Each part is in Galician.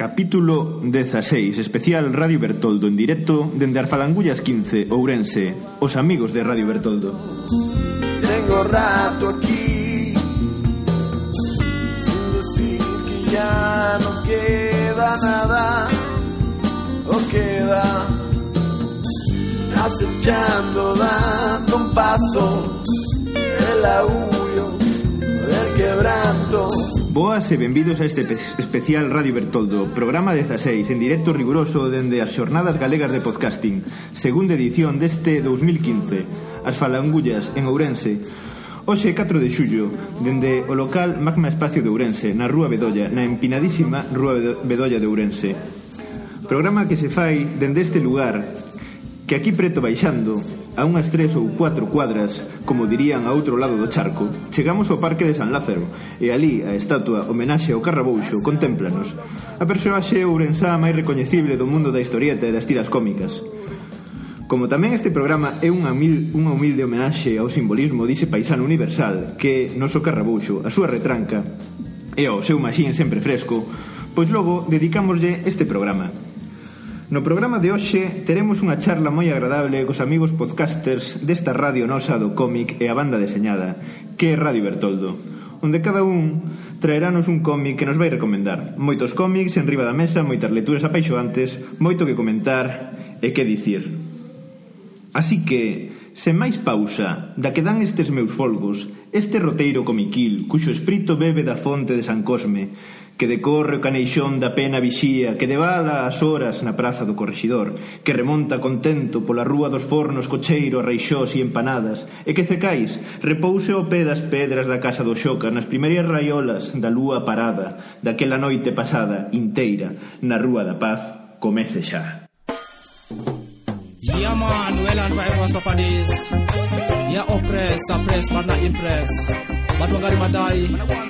Capítulo 16, especial Radio Bertoldo en directo dende Arfalangullas 15, Ourense, os amigos de Radio Bertoldo. Tengo rato aquí sin decir que ya no queda nada o queda acechando, dando un paso, el aullo, del quebranto. Boas e benvidos a este especial Radio Bertoldo, programa 16, en directo riguroso dende as Xornadas Galegas de Podcasting, segunda edición deste 2015, as Falangullas, en Ourense, Hoxe 4 de xullo, dende o local Magma Espacio de Ourense, na Rúa Bedolla, na empinadísima Rúa Bedolla de Ourense. Programa que se fai dende este lugar que aquí preto baixando, a unhas tres ou cuatro cuadras, como dirían a outro lado do charco, chegamos ao Parque de San Lázaro, e ali a estatua homenaxe ao Carrabouxo contemplanos, a personaxe ourensá máis recoñecible do mundo da historieta e das tiras cómicas. Como tamén este programa é unha, mil, unha humilde homenaxe ao simbolismo dise paisano universal que noso Carrabouxo, a súa retranca e ao seu maxín sempre fresco, pois logo dedicámoslle este programa No programa de hoxe teremos unha charla moi agradable cos amigos podcasters desta radio nosa do cómic e a banda deseñada, que é Radio Bertoldo, onde cada un traerános un cómic que nos vai recomendar. Moitos cómics en riba da mesa, moitas lecturas apaixoantes, moito que comentar e que dicir. Así que, sen máis pausa da que dan estes meus folgos, este roteiro comiquil, cuxo espírito bebe da fonte de San Cosme, que decorre o caneixón da pena vixía, que devada as horas na praza do corregidor, que remonta contento pola rúa dos fornos cocheiro a reixós e empanadas, e que cecais repouse ao pé das pedras da casa do xoca nas primeiras raiolas da lúa parada daquela noite pasada inteira na rúa da paz comece xa. Yeah man, well and right was ya oppress, oppress but not impress. Watu wangali madai,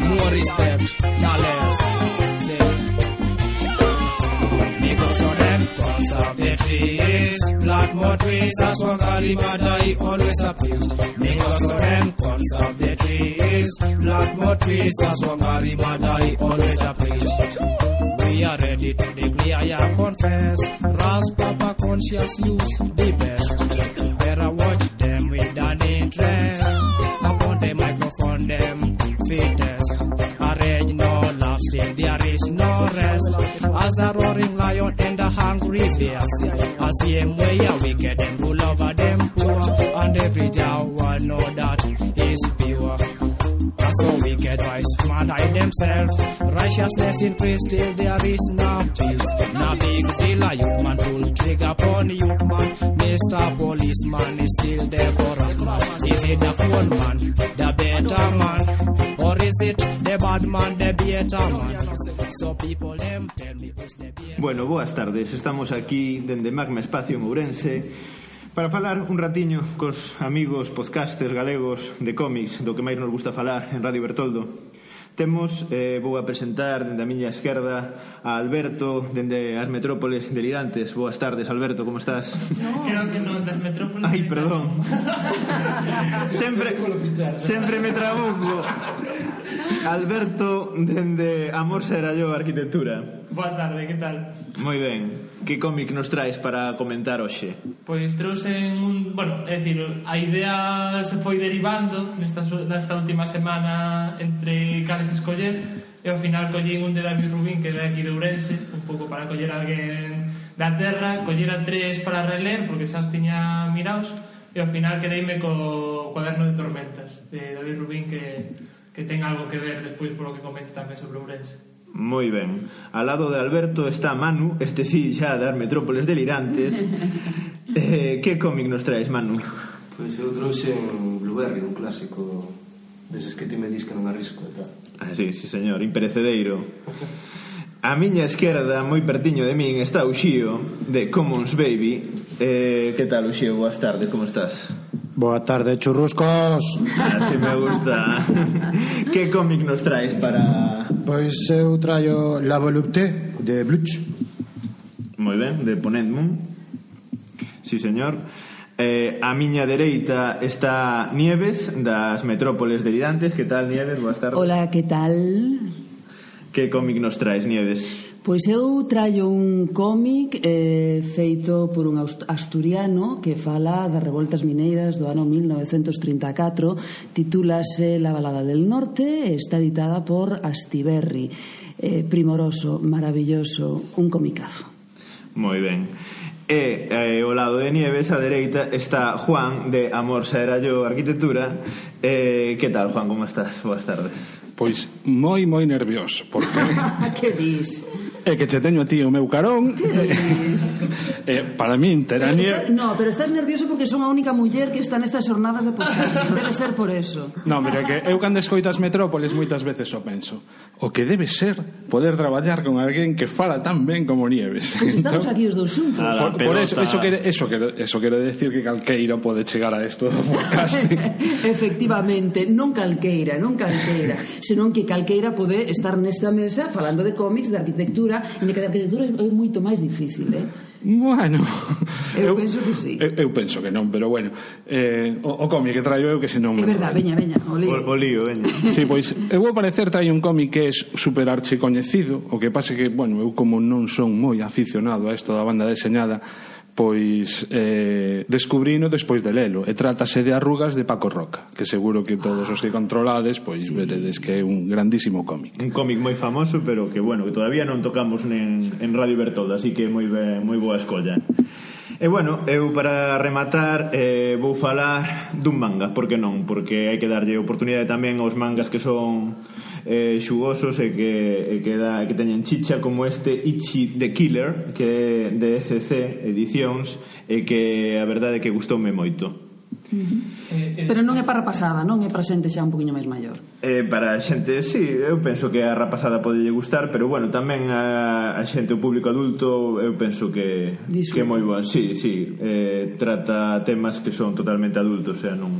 more respect, chales. Cause of the trees, plant more trees, that's what Kalimadai always appeals. Because of them, cause of the trees, plant more trees, that's what Kalimadai always appeals. We are ready to declare, I confess. Ras Papa conscious use the best. Better are with an interest. Upon the microphone, them fittest. Arrange no love, still there is no rest. As a roaring lion and a hungry bear. As same way a wicked and rule over them poor. And every Jawa know that is pure. So wicked wise man hide themselves. Righteousness increase till there is no peace. Big deal. Mr. Policeman is still there for. Is it the man, the better? Or is it the bad man, the better man? So people Bueno, boas tardes. Estamos aquí dende Magma Espacio en Ourense para falar un ratiño cos amigos podcasters galegos de cómics do que máis nos gusta falar en Radio Bertoldo. Temos, eh, vou a presentar dende a miña esquerda a Alberto dende as metrópoles delirantes. Boas tardes, Alberto, como estás? No, creo que non, das metrópoles Ai, perdón. sempre, sempre me trabuco. Alberto dende Amor Serallo Arquitectura. Boa tarde, que tal? Moi ben que cómic nos traes para comentar hoxe? Pois trouxen un... Bueno, é dicir, a idea se foi derivando nesta, nesta última semana entre cales escoller e ao final collín un de David Rubín que é de aquí de Ourense un pouco para coller alguén da terra collera tres para reler porque xa os tiña miraos e ao final quedeime co cuaderno de tormentas de David Rubín que, que ten algo que ver despois polo que comente tamén sobre Ourense Moi ben. Al lado de Alberto está Manu, este sí xa das metrópoles delirantes. eh, que cómic nos traes, Manu? Pois pues eu trouxen Blueberry, un clásico deses que ti me dis que non arrisco e tal. Ah, sí, sí, señor, imperecedereiro. A miña esquerda, moi pertiño de min, está o Xío de Commons Baby. Eh, que tal, o Xío? Boas tardes, como estás? Boa tarde, churruscos. Así me gusta. que cómic nos traes para... Pois eu traio La Volupté de Bluch. Moi ben, de Ponentmon. Sí, señor. Eh, a miña dereita está Nieves, das Metrópoles Delirantes. Que tal, Nieves? Boas tardes. Hola, que tal? Que cómic nos traes, Nieves? Pois eu traio un cómic eh, feito por un asturiano que fala das revoltas mineiras do ano 1934, titúlase La balada del norte e está editada por Astiberri. Eh, primoroso, maravilloso, un comicazo. Moi ben. E eh, ao lado de Nieves, a dereita, está Juan, de Amor Será Yo Arquitectura. Eh, que tal, Juan, como estás? Boas tardes. Pois moi, moi nervioso, porque... que dis? É que che teño a ti o meu carón. Que dis? eh, para min Terania... Pero está, no, pero estás nervioso porque son a única muller que está nestas xornadas de podcast. Debe ser por eso. No, mira, que eu cando escoitas Metrópolis moitas veces o penso. O que debe ser poder traballar con alguén que fala tan ben como Nieves. Pois pues estamos entón, aquí os dous xuntos. Por, por eso, eso, quere, eso, quero, eso quero decir que Calqueira pode chegar a isto do podcasting. Efectivamente, non Calqueira, non Calqueira, senón que Calqueira pode estar nesta mesa falando de cómics, de arquitectura, e que de arquitectura é moito máis difícil, eh? Bueno, eu, eu penso que sí. Eu, eu penso que non, pero bueno, eh, o, o cómic que traio eu que se non. É verdade, veña, veña, o lío. O, o lío, veña. Sí, pois eu vou parecer traio un cómic que é super archi coñecido, o que pase que, bueno, eu como non son moi aficionado a isto da banda deseñada, pois eh, descubrino despois de lelo e trátase de Arrugas de Paco Roca que seguro que todos os que controlades pois sí. veredes que é un grandísimo cómic un cómic moi famoso pero que bueno que todavía non tocamos nen, en Radio Bertoldo así que moi ben, moi boa escolla E bueno, eu para rematar eh, vou falar dun manga, por que non? Porque hai que darlle oportunidade tamén aos mangas que son eh, xugosos e que, e que, da, que teñen chicha como este Ichi the Killer que é de ECC Edicións e que a verdade é que gustoume moito Uh. Pero non é para pasada, non é para xente xa un poquinho máis maior. Eh, para a xente, sí, eu penso que a rapazada pode lle gustar, pero bueno, tamén a, a xente, o público adulto, eu penso que Disfruta. que é moi boa. Sí, sí, eh, trata temas que son totalmente adultos, o sea, non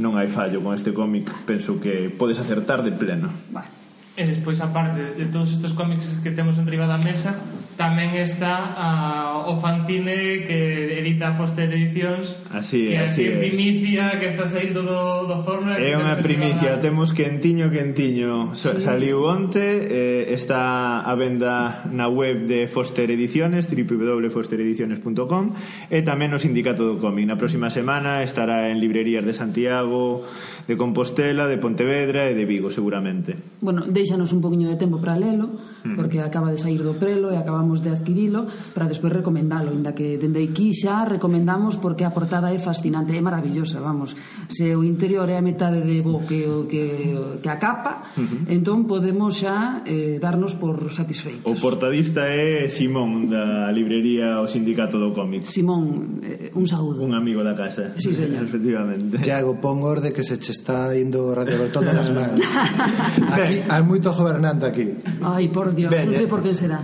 non hai fallo con este cómic penso que podes acertar de pleno vale. e despois aparte de todos estes cómics que temos enriba da mesa tamén está a, o fanzine que edita Foster Edicións así, que así, así é. primicia que está saindo do, do forno é unha primicia, temos quentiño quentiño sí. saliu onte eh, está a venda na web de Foster Ediciones www.fosterediciones.com e tamén no Sindicato do Cómic na próxima semana estará en librerías de Santiago de Compostela, de Pontevedra e de Vigo seguramente bueno, deixanos un poquinho de tempo para lelo Hmm. porque acaba de sair do prelo e acabamos de adquirilo para despois recomendalo, inda que dende aquí xa recomendamos porque a portada é fascinante, é maravillosa, vamos. Se o interior é a metade de bo que o que que a capa, uh -huh. entón podemos xa eh, darnos por satisfeitos. O portadista é Simón da librería O Sindicato do Cómic. Simón, eh, un saúdo. Un amigo da casa. Sí, señor. Efectivamente. Tiago, pon orde que se che está indo Radio todas das mans. aquí, hai moito gobernante aquí. Ai, por por Dios, ben, non sei eh. por quen será.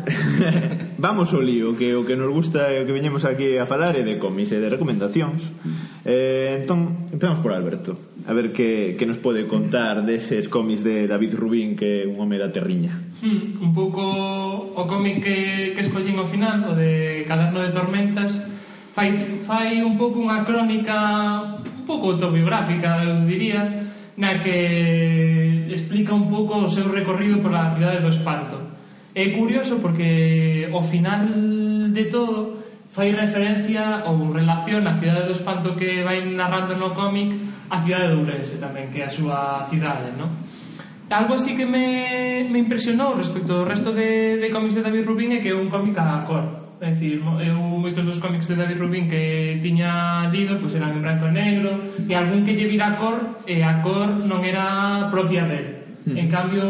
Vamos ao lío, que o que nos gusta e o que veñemos aquí a falar é de cómics e de recomendacións. Eh, entón, empezamos por Alberto. A ver que, que nos pode contar deses cómics de David Rubín que é un home da terriña. Hmm, un pouco o cómic que, que escollín ao final, o de Caderno de Tormentas, fai, fai un pouco unha crónica un pouco autobiográfica, eu diría, na que explica un pouco o seu recorrido pola cidade do espanto É curioso porque ao final de todo fai referencia ou relación a cidade do espanto que vai narrando no cómic a cidade de Ourense tamén, que é a súa cidade, non? Algo así que me, me impresionou respecto ao resto de, de cómics de David Rubin é que é un cómic a cor. É dicir, eu moitos dos cómics de David Rubin que tiña lido pois eran en branco e negro e algún que lle vira a cor e a cor non era propia del. Mm. En cambio,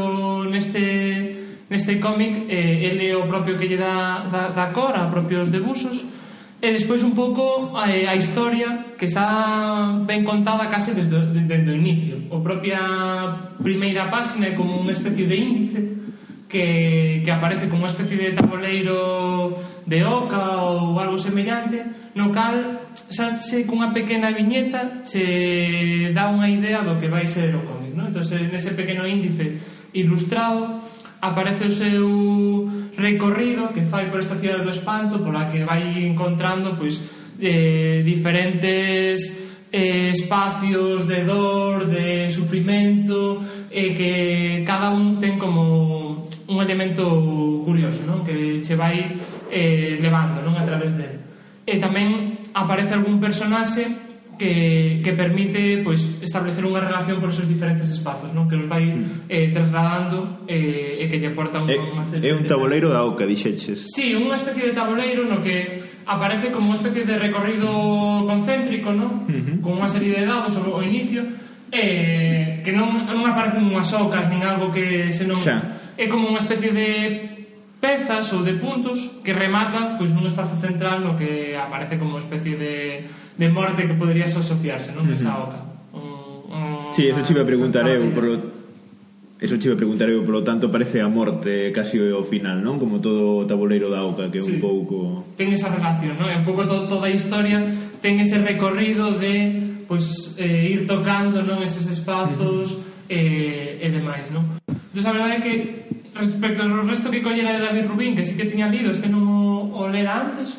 neste neste cómic eh, ele é o propio que lle dá, dá, dá cor a propios debusos e despois un pouco eh, a historia que xa ben contada case desde, desde o inicio o propia primeira páxina é como unha especie de índice que, que aparece como unha especie de tabuleiro de oca ou algo semellante no cal xa che cunha pequena viñeta che dá unha idea do que vai ser o cómic no? entón nese pequeno índice ilustrado aparece o seu recorrido que fai por esta cidade do espanto pola que vai encontrando pois eh, diferentes eh, espacios de dor, de sufrimento eh, que cada un ten como un elemento curioso non? que che vai eh, levando non a través del e tamén aparece algún personaxe que, que permite pois, establecer unha relación por esos diferentes espazos non? que nos vai mm. eh, trasladando eh, e que lle aporta un, é, unha É un tabuleiro da oca, dixeches Si, sí, unha especie de tabuleiro no que aparece como unha especie de recorrido concéntrico non? Uh -huh. con unha serie de dados ao, ao inicio eh, que non, non aparecen unhas ocas nin algo que se non... Xa. É como unha especie de pezas ou de puntos que rematan pois, nun espazo central no que aparece como unha especie de de morte que poderías asociarse, non? Uh -huh. Esa oca. Um, um, sí, eso chive a preguntar eu, por lo... Eso chive a preguntar eu, polo tanto parece a morte casi o final, non? Como todo o tabuleiro da oca que é sí. un pouco... Ten esa relación, non? É un pouco to toda a historia ten ese recorrido de pois, eh, ir tocando non eses espazos uh -huh. eh, e demais, non? Entón, a verdade é que respecto ao resto que collera de David Rubín, que sí que tiña lido, este non o, o lera antes,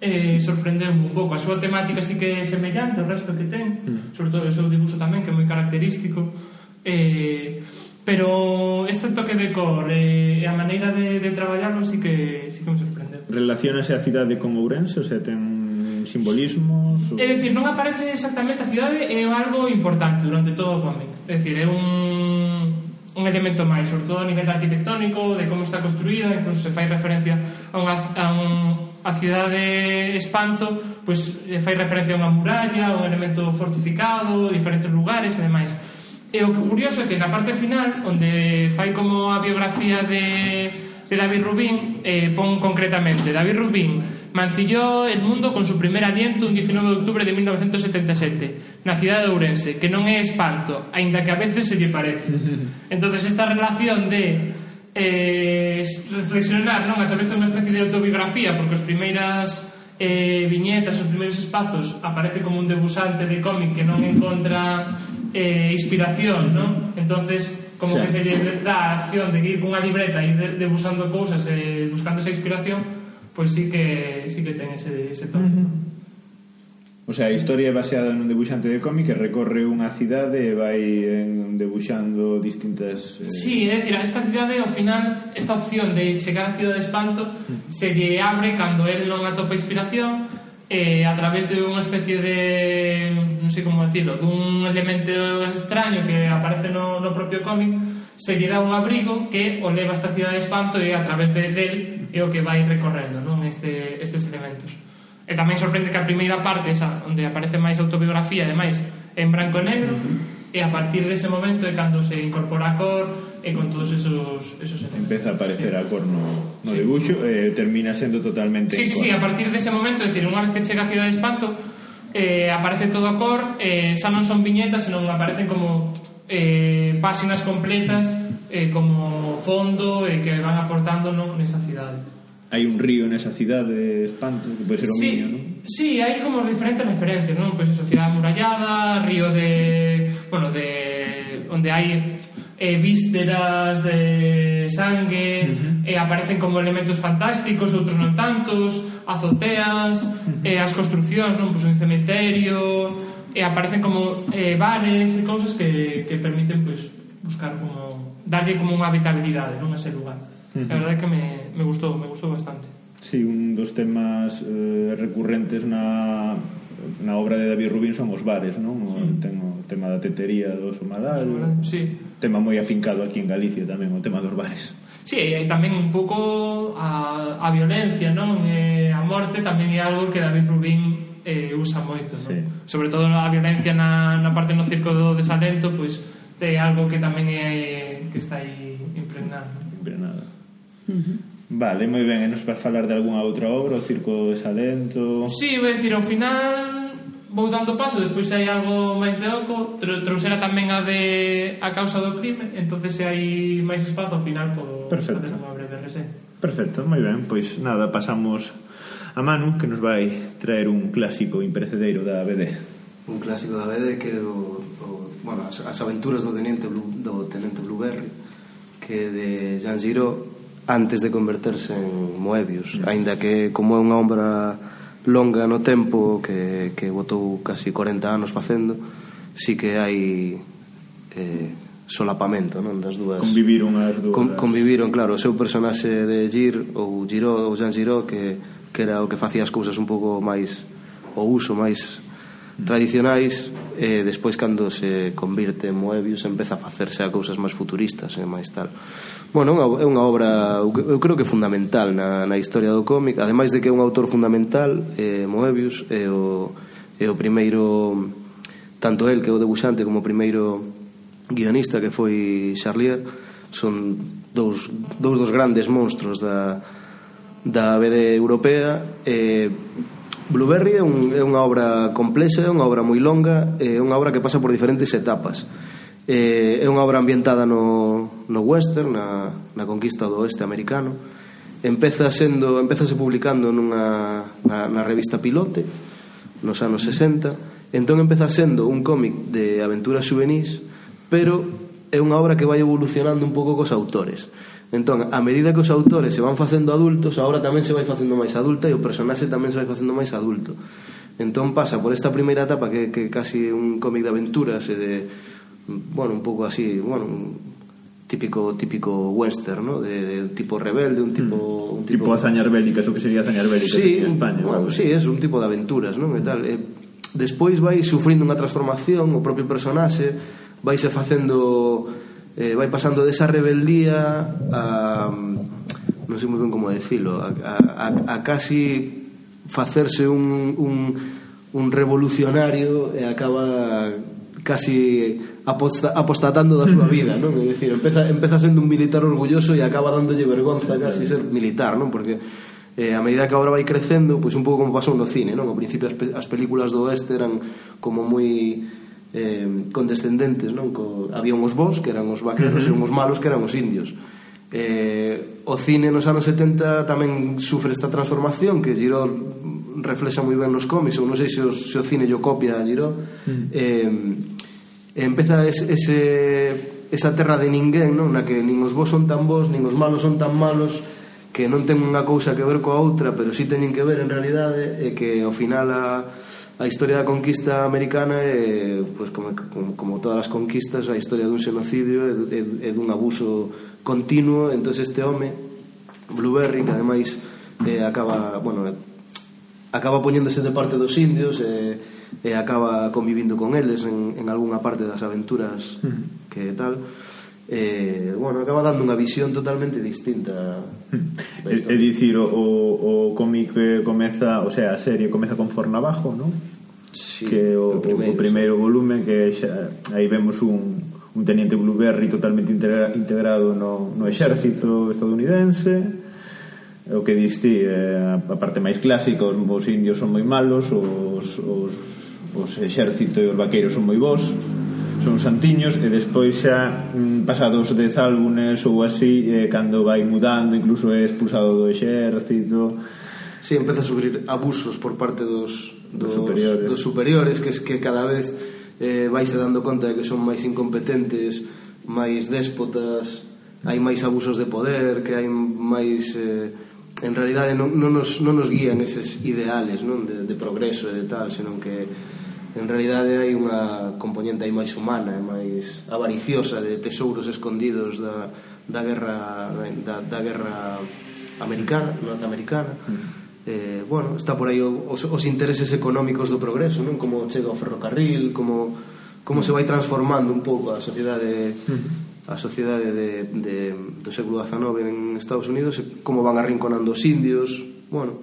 eh, sorprendeu un pouco. A súa temática sí que é semellante ao resto que ten, mm. sobre todo o seu dibuixo tamén, que é moi característico. Eh, pero este toque de cor eh, e eh, a maneira de, de traballarlo sí que, sí que me sorprendeu. Relacionase a cidade con Ourense? O sea, ten simbolismos? Ou... É dicir, non aparece exactamente a cidade é algo importante durante todo o cómic. É dicir, é un, un elemento máis, sobre todo a nivel arquitectónico, de como está construída, incluso se fai referencia a, unha, a un a cidade Espanto pois, fai referencia a unha muralla, a un elemento fortificado, diferentes lugares e demais. E o que curioso é que na parte final, onde fai como a biografía de, de David Rubín, eh, pon concretamente, David Rubín mancilló el mundo con su primer aliento un 19 de octubre de 1977 na cidade de Ourense, que non é espanto, aínda que a veces se lle parece. Entonces esta relación de eh, reflexionar non a través unha especie de autobiografía porque as primeiras eh, viñetas os primeiros espazos aparece como un debusante de cómic que non encontra eh, inspiración non? entonces como sí. que se lle dá a acción de ir cunha libreta e ir debusando cousas e eh, buscando esa inspiración pois pues sí que sí que ten ese, ese toque uh -huh. O sea, a historia é baseada nun debuxante de cómic que recorre unha cidade e vai en, debuxando distintas... Eh... Sí, é dicir, a esta cidade, ao final, esta opción de chegar á Cidade de Espanto se lle abre cando él non atopa inspiración eh, a través de unha especie de... non sei como decirlo, dun elemento extraño que aparece no, no propio cómic se lle dá un abrigo que o leva a esta cidade de espanto e a través de del é o que vai recorrendo non? Este, estes elementos E tamén sorprende que a primeira parte, esa, onde aparece máis autobiografía, ademais, en branco e negro, e a partir dese momento é cando se incorpora a cor e con todos esos, esos elementos. Empeza a aparecer sí. a cor no, no sí. dibuixo e eh, termina sendo totalmente Sí, sí, sí, a partir dese momento, é dicir, unha vez que chega a Cidade de Espanto, eh, aparece todo a cor, eh, xa non son viñetas, senón aparecen como eh, páxinas completas eh, como fondo e eh, que van aportando no, nesa cidade hai un río nesa cidade de espanto que pode ser o sí, miño, non? Sí, hai como diferentes referencias, non? Pois pues, cidade amurallada, río de... Bueno, de... onde hai eh, vísceras de sangue, uh -huh. eh, aparecen como elementos fantásticos, outros non tantos, azoteas, uh -huh. eh, as construccións, non? Pois pues, un cementerio, e eh, aparecen como eh, bares e cousas que, que permiten, pois, pues, buscar como... darlle como unha habitabilidade, non? A ese lugar. Uh -huh. A verdade é que me, me gustou, me gustou bastante. Sí, un dos temas eh, recurrentes na, na obra de David Rubin son os bares, non? O, sí. Ten o tema da tetería do Somadal. Sí. Tema moi afincado aquí en Galicia tamén, o tema dos bares. Sí, e tamén un pouco a, a violencia, non? E eh, a morte tamén é algo que David Rubin eh, usa moito, non? Sí. Sobre todo a violencia na, na parte no circo do desalento, pois é algo que tamén é que está aí impregnado. Impregnado. -huh. Vale, moi ben, e nos vas falar de algunha outra obra, o Circo Desalento... Sí, vou dicir, ao final vou dando paso, despois se hai algo máis de oco, tr trouxera tamén a de a causa do crime, entonces se hai máis espazo, ao final podo Perfecto. facer unha breve resé. Perfecto, moi ben, pois nada, pasamos a Manu, que nos vai traer un clásico imperecedeiro da BD. Un clásico da BD que o, o bueno, as, as aventuras do Tenente Blue, do Tenente Blueberry, que de Jean Giraud antes de converterse en Moebius, aínda que como é unha obra longa no tempo que, que botou casi 40 anos facendo, sí que hai eh, solapamento non das dúas. Conviviron as dúas. Con, conviviron, claro, o seu personaxe de Gir ou Giro ou Jean Giro que, que era o que facía as cousas un pouco máis o uso máis tradicionais e eh, despois cando se convirte en Moebius empeza a facerse a cousas máis futuristas e eh, máis tal. Bueno, é unha obra eu creo que fundamental na, na historia do cómic. Ademais de que é un autor fundamental eh, Moebius é o, é o primeiro tanto el que é o debuxante como o primeiro guionista que foi Charlier. Son dous, dous dos grandes monstruos da, da BD europea. Eh, Blueberry é, un, é unha obra complexa, é unha obra moi longa é unha obra que pasa por diferentes etapas. Eh, é unha obra ambientada no, no western, na, na conquista do oeste americano. Empeza sendo, empezase publicando nunha, na, na revista Pilote, nos anos 60. Entón empeza sendo un cómic de aventuras juvenis, pero é unha obra que vai evolucionando un pouco cos autores. Entón, a medida que os autores se van facendo adultos, a obra tamén se vai facendo máis adulta e o personaxe tamén se vai facendo máis adulto. Entón pasa por esta primeira etapa que, que casi un cómic de aventuras e de bueno, un pouco así, bueno, típico típico western, ¿no? De, de tipo rebelde, un tipo mm. un tipo, tipo hazañas bélicas, o que sería hazañas bélicas sí, en España. Bueno, sí, es un tipo de aventuras, non? E tal. E despois vai sufrindo unha transformación o propio personaxe, vaise facendo eh, vai pasando desa rebeldía a non sei moi ben como decilo, a, a, a, a casi facerse un, un, un revolucionario e acaba casi aposta, apostatando da súa vida, non? É dicir, empeza, empeza sendo un militar orgulloso e acaba dándolle vergonza casi ser militar, non? Porque eh, a medida que agora vai crecendo, pois un pouco como pasou no cine, non? Ao principio as, pe as películas do oeste eran como moi eh, condescendentes, non? Co, había uns bons que eran os vaqueros uh -huh. e uns malos que eran os indios. Eh, o cine nos anos 70 tamén sufre esta transformación que Giro reflexa moi ben nos cómics ou non sei se, os, se o cine yo copia a Giro uh mm. -huh. eh, e empeza ese, ese esa terra de ninguén, non? Na que nin os vos son tan vos, nin os malos son tan malos, que non ten unha cousa que ver coa outra, pero si sí teñen que ver en realidade, e que ao final a, a historia da conquista americana é, pois, como, como, como todas as conquistas, a historia dun xenocidio e, e, e dun abuso continuo, entón este home, Blueberry, que ademais eh, acaba, bueno, acaba poñéndose de parte dos indios, e eh, e acaba convivindo con eles en, en algunha parte das aventuras que tal. Eh, bueno, acaba dando unha visión totalmente distinta é, é dicir, o, o, o cómic eh, comeza, o sea, a serie comeza con Fornabajo, non? Sí, que o, o primeiro, o primeiro sí. volumen que xa, aí vemos un, un teniente Blueberry totalmente integra, integrado no, no exército estadounidense. O que diste eh, a parte máis clásica os, os indios son moi malos os, os os exército e os vaqueiros son moi bons son santiños e despois xa mm, pasados dez álbumes ou así eh, cando vai mudando incluso é expulsado do exército si sí, empeza a sufrir abusos por parte dos, dos, dos superiores. dos superiores que es que cada vez eh, vaise dando conta de que son máis incompetentes máis déspotas hai máis abusos de poder que hai máis eh, en realidade non, non, nos, non nos guían eses ideales non? De, de progreso e de tal senón que en realidade hai unha componente aí máis humana e máis avariciosa de tesouros escondidos da, da guerra da, da guerra americana, norteamericana. Mm eh, bueno, está por aí os, os intereses económicos do progreso, non? Como chega o ferrocarril, como como se vai transformando un pouco a sociedade mm. a sociedade de, de, do século XIX en Estados Unidos, e como van arrinconando os indios, bueno,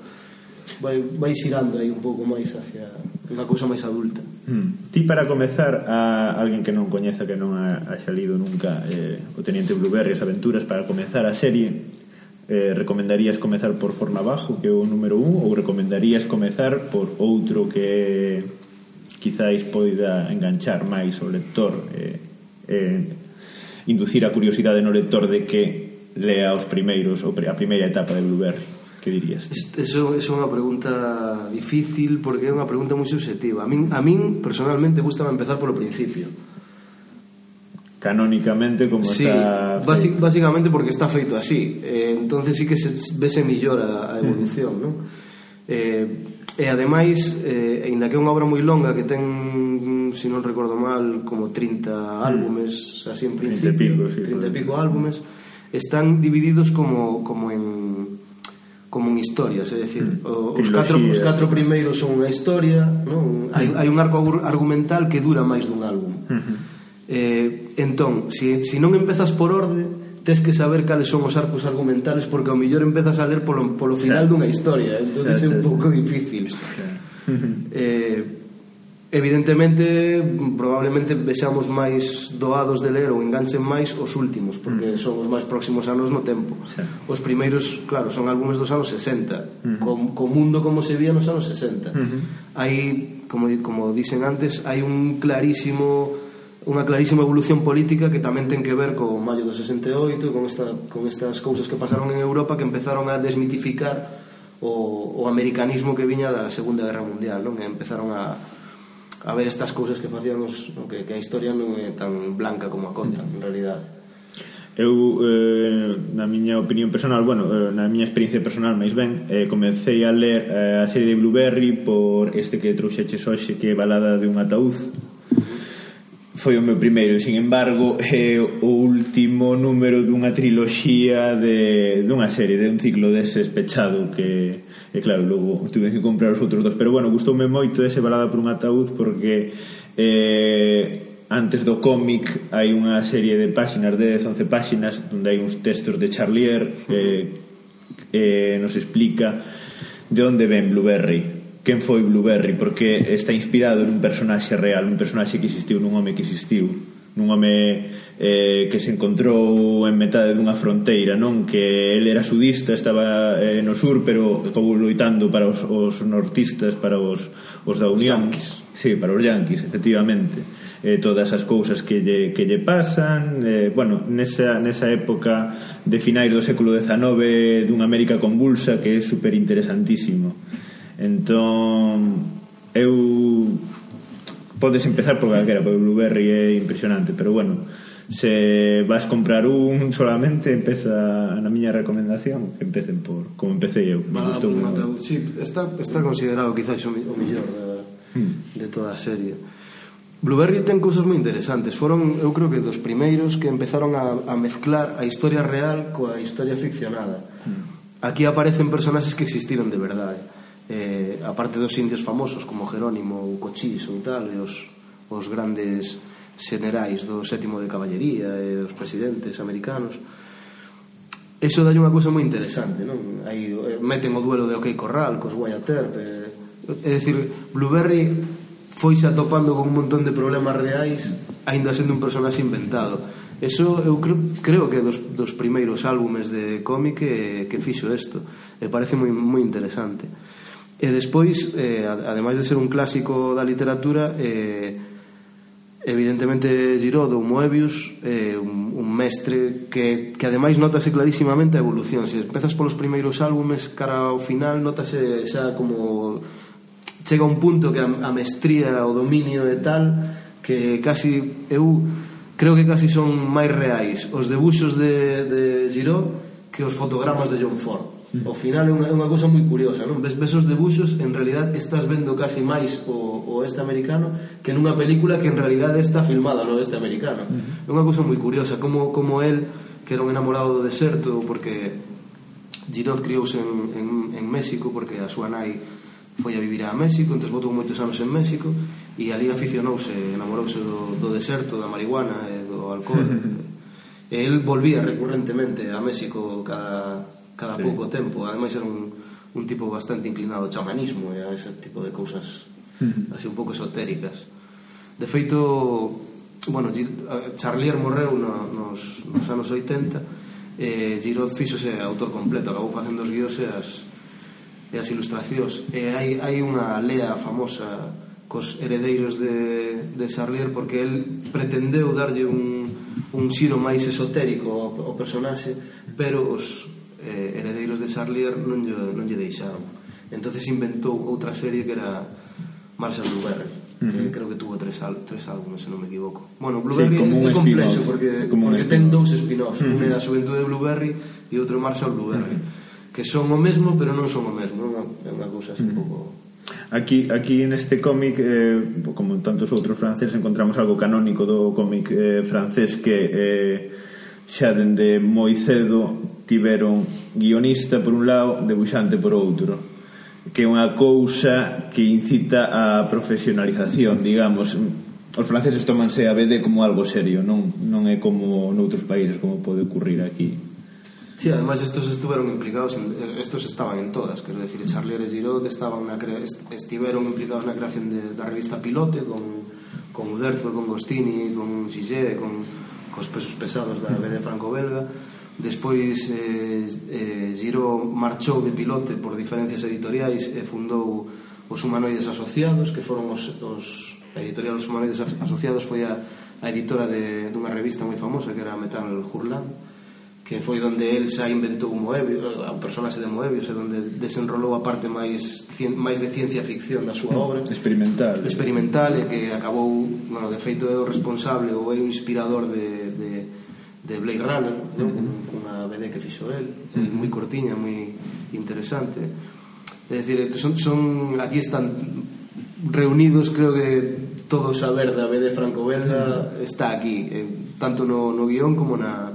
vai, vai xirando aí un pouco máis hacia unha cousa máis adulta hmm. Ti para comezar a alguén que non coñeza que non ha, ha xalido nunca eh, o Teniente Blueberry as aventuras para comezar a serie eh, recomendarías comezar por Forma Bajo que é o número 1 ou recomendarías comezar por outro que quizáis poida enganchar máis o lector eh, eh, inducir a curiosidade no lector de que lea os primeiros ou a primeira etapa de Blueberry que dirías? Eso, eso é unha pregunta difícil porque é unha pregunta moi subjetiva. A min, a min personalmente gustaba empezar polo principio. Canónicamente como sí, está... basic, básicamente porque está feito así. Eh, entonces sí que se vese millor a, a evolución, mm. non? Eh, e ademais, eh, ainda que é unha obra moi longa que ten, se si non recordo mal, como 30 álbumes, así en principio, 30 e pico, sí, 30 e pico álbumes, están divididos como, como en como en historias, é dicir, mm. os catro, os catro primeiros son unha historia, non? Hai, hai un arco argumental que dura máis dun álbum. Eh, entón, se si, si non empezas por orde, tes que saber cales son os arcos argumentales porque ao mellor empezas a ler polo, polo final dunha historia, entón sí, é un pouco difícil. Claro. eh, Evidentemente, probablemente vexamos máis doados de ler ou enganchen máis os últimos, porque mm. son os máis próximos anos no tempo. Sí. Os primeiros, claro, son álbumes dos anos 60, mm. co, co mundo como se vía nos anos 60. Mm -hmm. Hai, como, como dicen antes, hai un clarísimo unha clarísima evolución política que tamén ten que ver co maio do 68 con, esta, con estas cousas que pasaron en Europa que empezaron a desmitificar o, o americanismo que viña da Segunda Guerra Mundial non? e empezaron a, a ver estas cousas que facíamos que, que a historia non é tan blanca como a contan, en realidade eu eh, na miña opinión personal, bueno, eh, na miña experiencia personal máis ben, eh, comecei a ler eh, a serie de Blueberry por este que trouxeches hoxe que é Balada de un ataúd foi o meu primeiro, sin embargo, é o último número dunha triloxía de dunha serie, de un ciclo deses pechado que, e claro, logo tuve que comprar os outros dos, pero bueno, gustoume moito ese balada por un ataúd porque eh, antes do cómic hai unha serie de páxinas, de 11 páxinas, onde hai uns textos de Charlier que eh, eh, nos explica de onde ven Blueberry quen foi Blueberry? Porque está inspirado nun personaxe real un personaxe que existiu, nun home que existiu. Nun home eh, que se encontrou en metade dunha fronteira non? Que ele era sudista estaba eh, no sur pero estou loitando para os, os nortistas para os, os da Unión. os yanquis. sí, para os yanquis, efectivamente. Eh, todas as cousas que lle, que lle pasan eh, bueno, nesa, nesa época de finais do século XIX dunha América convulsa que é super interesantísimo Entón, eu podes empezar por calquera, porque Blueberry é impresionante, pero bueno, se vas comprar un solamente empeza na miña recomendación que empecen por como empecé eu me ah, gustou un ataúd sí, está, está considerado quizás o, o millor de, hmm. de toda a serie. Blueberry ten cousas moi interesantes. Foron eu creo que dos primeiros que empezaron a, a mezclar a historia real coa historia ficcionada. Hmm. Aquí aparecen personaxes que existiron de verdade eh, a parte dos indios famosos como Jerónimo ou Cochís ou tal e os, os grandes xenerais do sétimo de caballería e os presidentes americanos eso dalle unha cousa moi interesante non? Aí, eh, meten o duelo de OK Corral cos Wyatt Earp é dicir, Blueberry foise atopando con un montón de problemas reais aínda sendo un personaxe inventado Eso eu creo, creo que dos, dos primeiros álbumes de cómic que, que fixo isto e parece moi moi interesante. E despois, eh, ademais de ser un clásico da literatura, eh, evidentemente Giraud ou Moebius, eh, un, un mestre que, que ademais notase clarísimamente a evolución. Se empezas polos primeiros álbumes cara ao final, notase xa como... Chega un punto que a, a mestría, o dominio e tal, que casi eu creo que casi son máis reais os debuxos de, de Giraud que os fotogramas de John Ford O ao final é unha, é unha cousa moi curiosa non? ves, ves os debuxos, en realidad estás vendo casi máis o, o este americano que nunha película que en realidad está filmada no este americano é unha cousa moi curiosa como, como el que era un enamorado do deserto porque Giraud criouse en, en, en México porque a súa nai foi a vivir a México entón botou moitos anos en México e ali aficionouse, enamorouse do, do deserto, da marihuana e do alcohol. el volvía recurrentemente a México cada cada sí. pouco tempo. Ademais era un, un tipo bastante inclinado ao chamanismo e a ese tipo de cousas así un pouco esotéricas. De feito bueno, Charlier morreu no, nos, nos anos 80 e Giroud fixose autor completo acabou facendo os guións e as, e as ilustracións. E hai, hai unha lea famosa cos heredeiros de, de Charlier porque el pretendeu darlle un, un xiro máis esotérico ao, ao personaxe pero os, eh, Heredeiros de Sarlier non lle, non lle deixaron entonces inventou outra serie que era Marshall Blueberry que uh -huh. creo que tuvo tres, al, tres álbumes, se non me equivoco. Bueno, Blueberry sí, como é complexo porque, como porque ten dous spin-offs, uh -huh. un é da xuventude de Blueberry e outro Marshall Blueberry, uh -huh. que son o mesmo, pero non son o mesmo, é unha, é unha cousa así uh -huh. un pouco Aquí, aquí neste cómic eh, como en tantos outros franceses encontramos algo canónico do cómic eh, francés que eh, xa dende moi cedo tiveron guionista por un lado, debuxante por outro que é unha cousa que incita á profesionalización, digamos. Os franceses tomanse a BD como algo serio, non, non é como noutros países como pode ocurrir aquí. Sí, además estos estiveron implicados en, estos estaban en todas, quero decir, Charlier e Giraud estaban na crea, estiveron implicados na creación de, da revista Pilote con con Uderzo, con Gostini, con Gigé, con cos pesos pesados da BD franco-belga despois eh, eh, Giro marchou de pilote por diferencias editoriais e fundou os humanoides asociados que foron os, os a editorial Os Humanoides Asociados foi a, a editora de, dunha revista moi famosa que era Metal Hurland que foi onde el xa inventou Moebius, a personaxe de Moebius, onde desenrolou a parte máis cien, máis de ciencia ficción da súa obra, experimental. Experimental e que acabou, bueno, de feito é o responsable ou é o inspirador de de de Blade Runner, uh -huh. unha BD que fixo el, uh -huh. moi cortiña, moi interesante. É dicir, eh, son, son aquí están reunidos, creo que todo o saber da BD franco-belga uh -huh. está aquí, eh, tanto no, no guión como na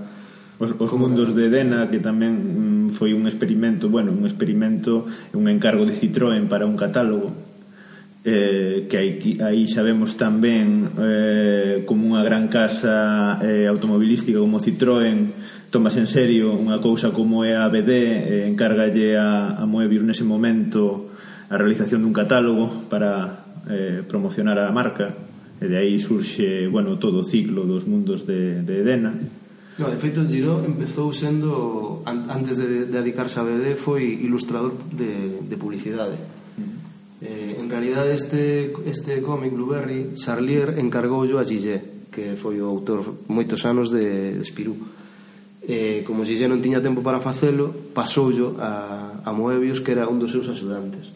os, os mundos de Dena que tamén mm, foi un experimento bueno, un experimento, un encargo de Citroën para un catálogo eh, que aí, aí xa vemos tamén eh, como unha gran casa eh, automobilística como Citroën tomas en serio unha cousa como é a BD eh, encárgalle a, a Moebius nese momento a realización dun catálogo para eh, promocionar a marca e de aí surxe bueno, todo o ciclo dos mundos de, de Edena. No, de feito, Giro empezou sendo, antes de dedicarse a BD, foi ilustrador de, de publicidade. Uh -huh. Eh, en realidad, este, este cómic, Blueberry, Charlier encargou yo a Gillé, que foi o autor moitos anos de, de Spirou. Eh, como Gillé non tiña tempo para facelo, pasoullo a, a Moebius, que era un dos seus axudantes.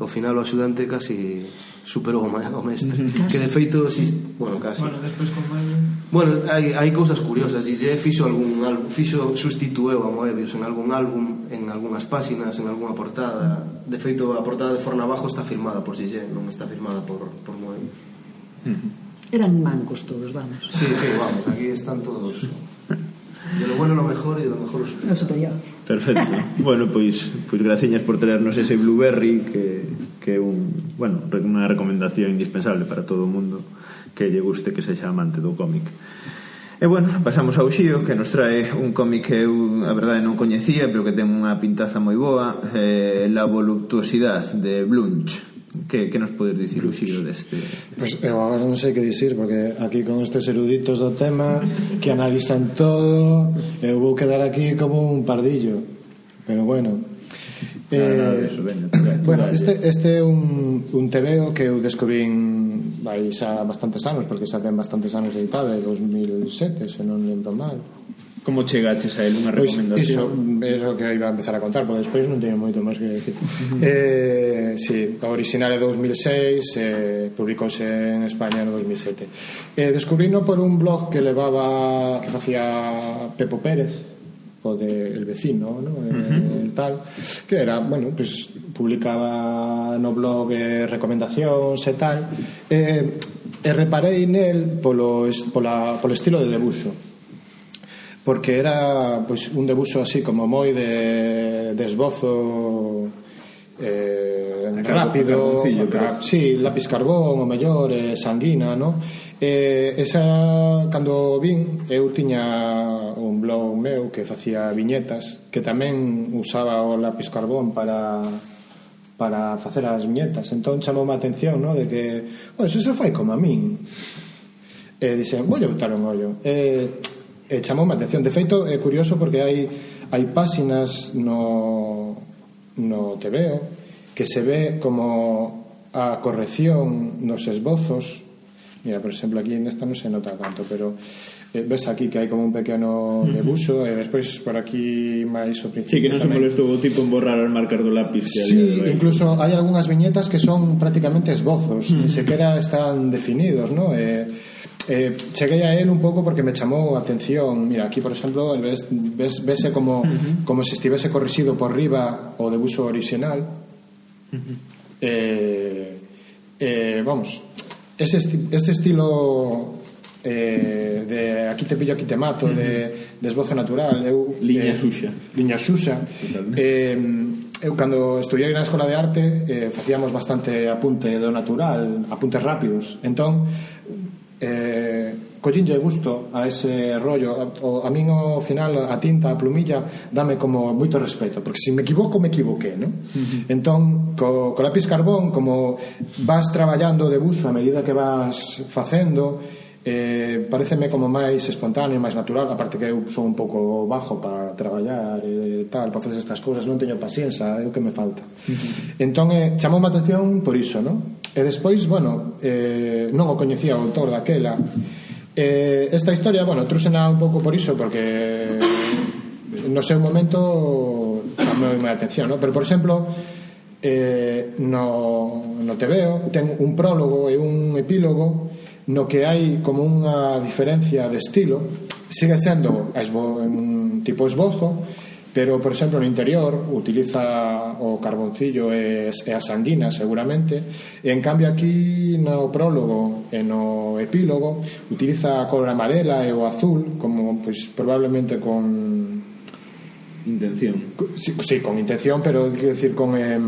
Ao final, o axudante casi superou o, o mestre casi. que de feito si, bueno, casi bueno, despois con Moebius bueno, hai, hai cousas curiosas Gille fixo algún álbum fixo, sustitueu a Moebius en algún álbum en algunhas páxinas, en algunha portada de feito a portada de Forna Abajo está firmada por Gille non está firmada por, por Moebius uh -huh. Eran mancos todos, vamos. Sí, sí, vamos, aquí están todos. De lo bueno, lo mejor y de lo mejor. Lo superior. Perfecto. bueno, pois, pois graciñas por traernos ese Blueberry que, que é un, bueno, unha recomendación indispensable para todo o mundo que lle guste que sexa amante do cómic. E bueno, pasamos ao Xío que nos trae un cómic que eu a verdade non coñecía pero que ten unha pintaza moi boa eh, La voluptuosidade de Blunch Que, que nos podes dicir o xiro deste? Pois pues, eh, eu agora non sei que dicir porque aquí con estes eruditos do tema que analizan todo eh, eu vou quedar aquí como un pardillo. Pero bueno. Eh, nada, eso, veña, bueno, este, este é un, un tebeo que eu descubrín vai xa bastantes anos porque xa ten bastantes anos editado De 2007, se non lembro mal. Como chegaches a él unha pois recomendación? Pois, iso, iso que iba a empezar a contar, porque despois non teño moito máis que decir. eh, sí, a original é 2006, eh, publicouse en España no 2007. Eh, descubrino por un blog que levaba, que facía Pepo Pérez, o de El Vecino, ¿no? uh -huh. el tal, que era, bueno, pues publicaba no blog eh, recomendacións e tal, eh, e reparei nel polo, pola, polo estilo de debuxo porque era pois un debuxo así como moi de, de esbozo eh, rápido, ca, sí, lápiz carbón, o mellor, eh, sanguina, no? Eh, esa, cando vin, eu tiña un blog meu que facía viñetas, que tamén usaba o lápiz carbón para para facer as viñetas. Entón chamou a atención, no? De que, oh, eso se fai como a min. E eh, dixen, vou botar un ollo. Eh, Eh, e chamoume a atención. De feito, é curioso porque hai hai páxinas no no TVO que se ve como a corrección nos esbozos. Mira, por exemplo, aquí nesta non se nota tanto, pero eh, ves aquí que hai como un pequeno debuxo e eh, despois por aquí máis o principio. Sí, que non se molestou o tipo en borrar as marcas do lápiz. Que sí, incluso hai algunhas viñetas que son prácticamente esbozos, mm. ni sequera están definidos, ¿no? Eh, eh, cheguei a él un pouco porque me chamou a atención mira, aquí por exemplo ves, ves, vese como, uh -huh. como se estivese corrixido por riba o debuso original uh -huh. eh, eh, vamos ese, esti este estilo eh, de aquí te pillo, aquí te mato uh -huh. de, de esbozo natural eu, Liña eh, Xuxa Liña Xuxa eh, eu cando estudiei na Escola de Arte eh, facíamos bastante apunte do natural apuntes rápidos entón eh, collinlle gusto a ese rollo a, o, a min ao final a tinta, a plumilla dame como moito respeto porque se me equivoco, me equivoqué no? Uh -huh. entón, co, co lápiz carbón como vas traballando de buzo a medida que vas facendo eh, pareceme como máis espontáneo, máis natural aparte que eu son un pouco bajo para traballar e eh, tal, para facer estas cousas non teño paciencia, é o que me falta uh -huh. entón, eh, chamou a atención por iso non? e despois, bueno eh, non o coñecía o autor daquela eh, esta historia, bueno, trúsena un pouco por iso porque eh, no seu momento chamou a atención, non? pero por exemplo eh, no, no te veo ten un prólogo e un epílogo no que hai como unha diferencia de estilo sigue sendo esbo, un tipo esbozo pero por exemplo no interior utiliza o carboncillo e, e a sanguina seguramente. E en cambio aquí no prólogo e no epílogo utiliza a cor amarela e o azul como pois, probablemente con intención. sí, sí con intención pero quero decir con eh,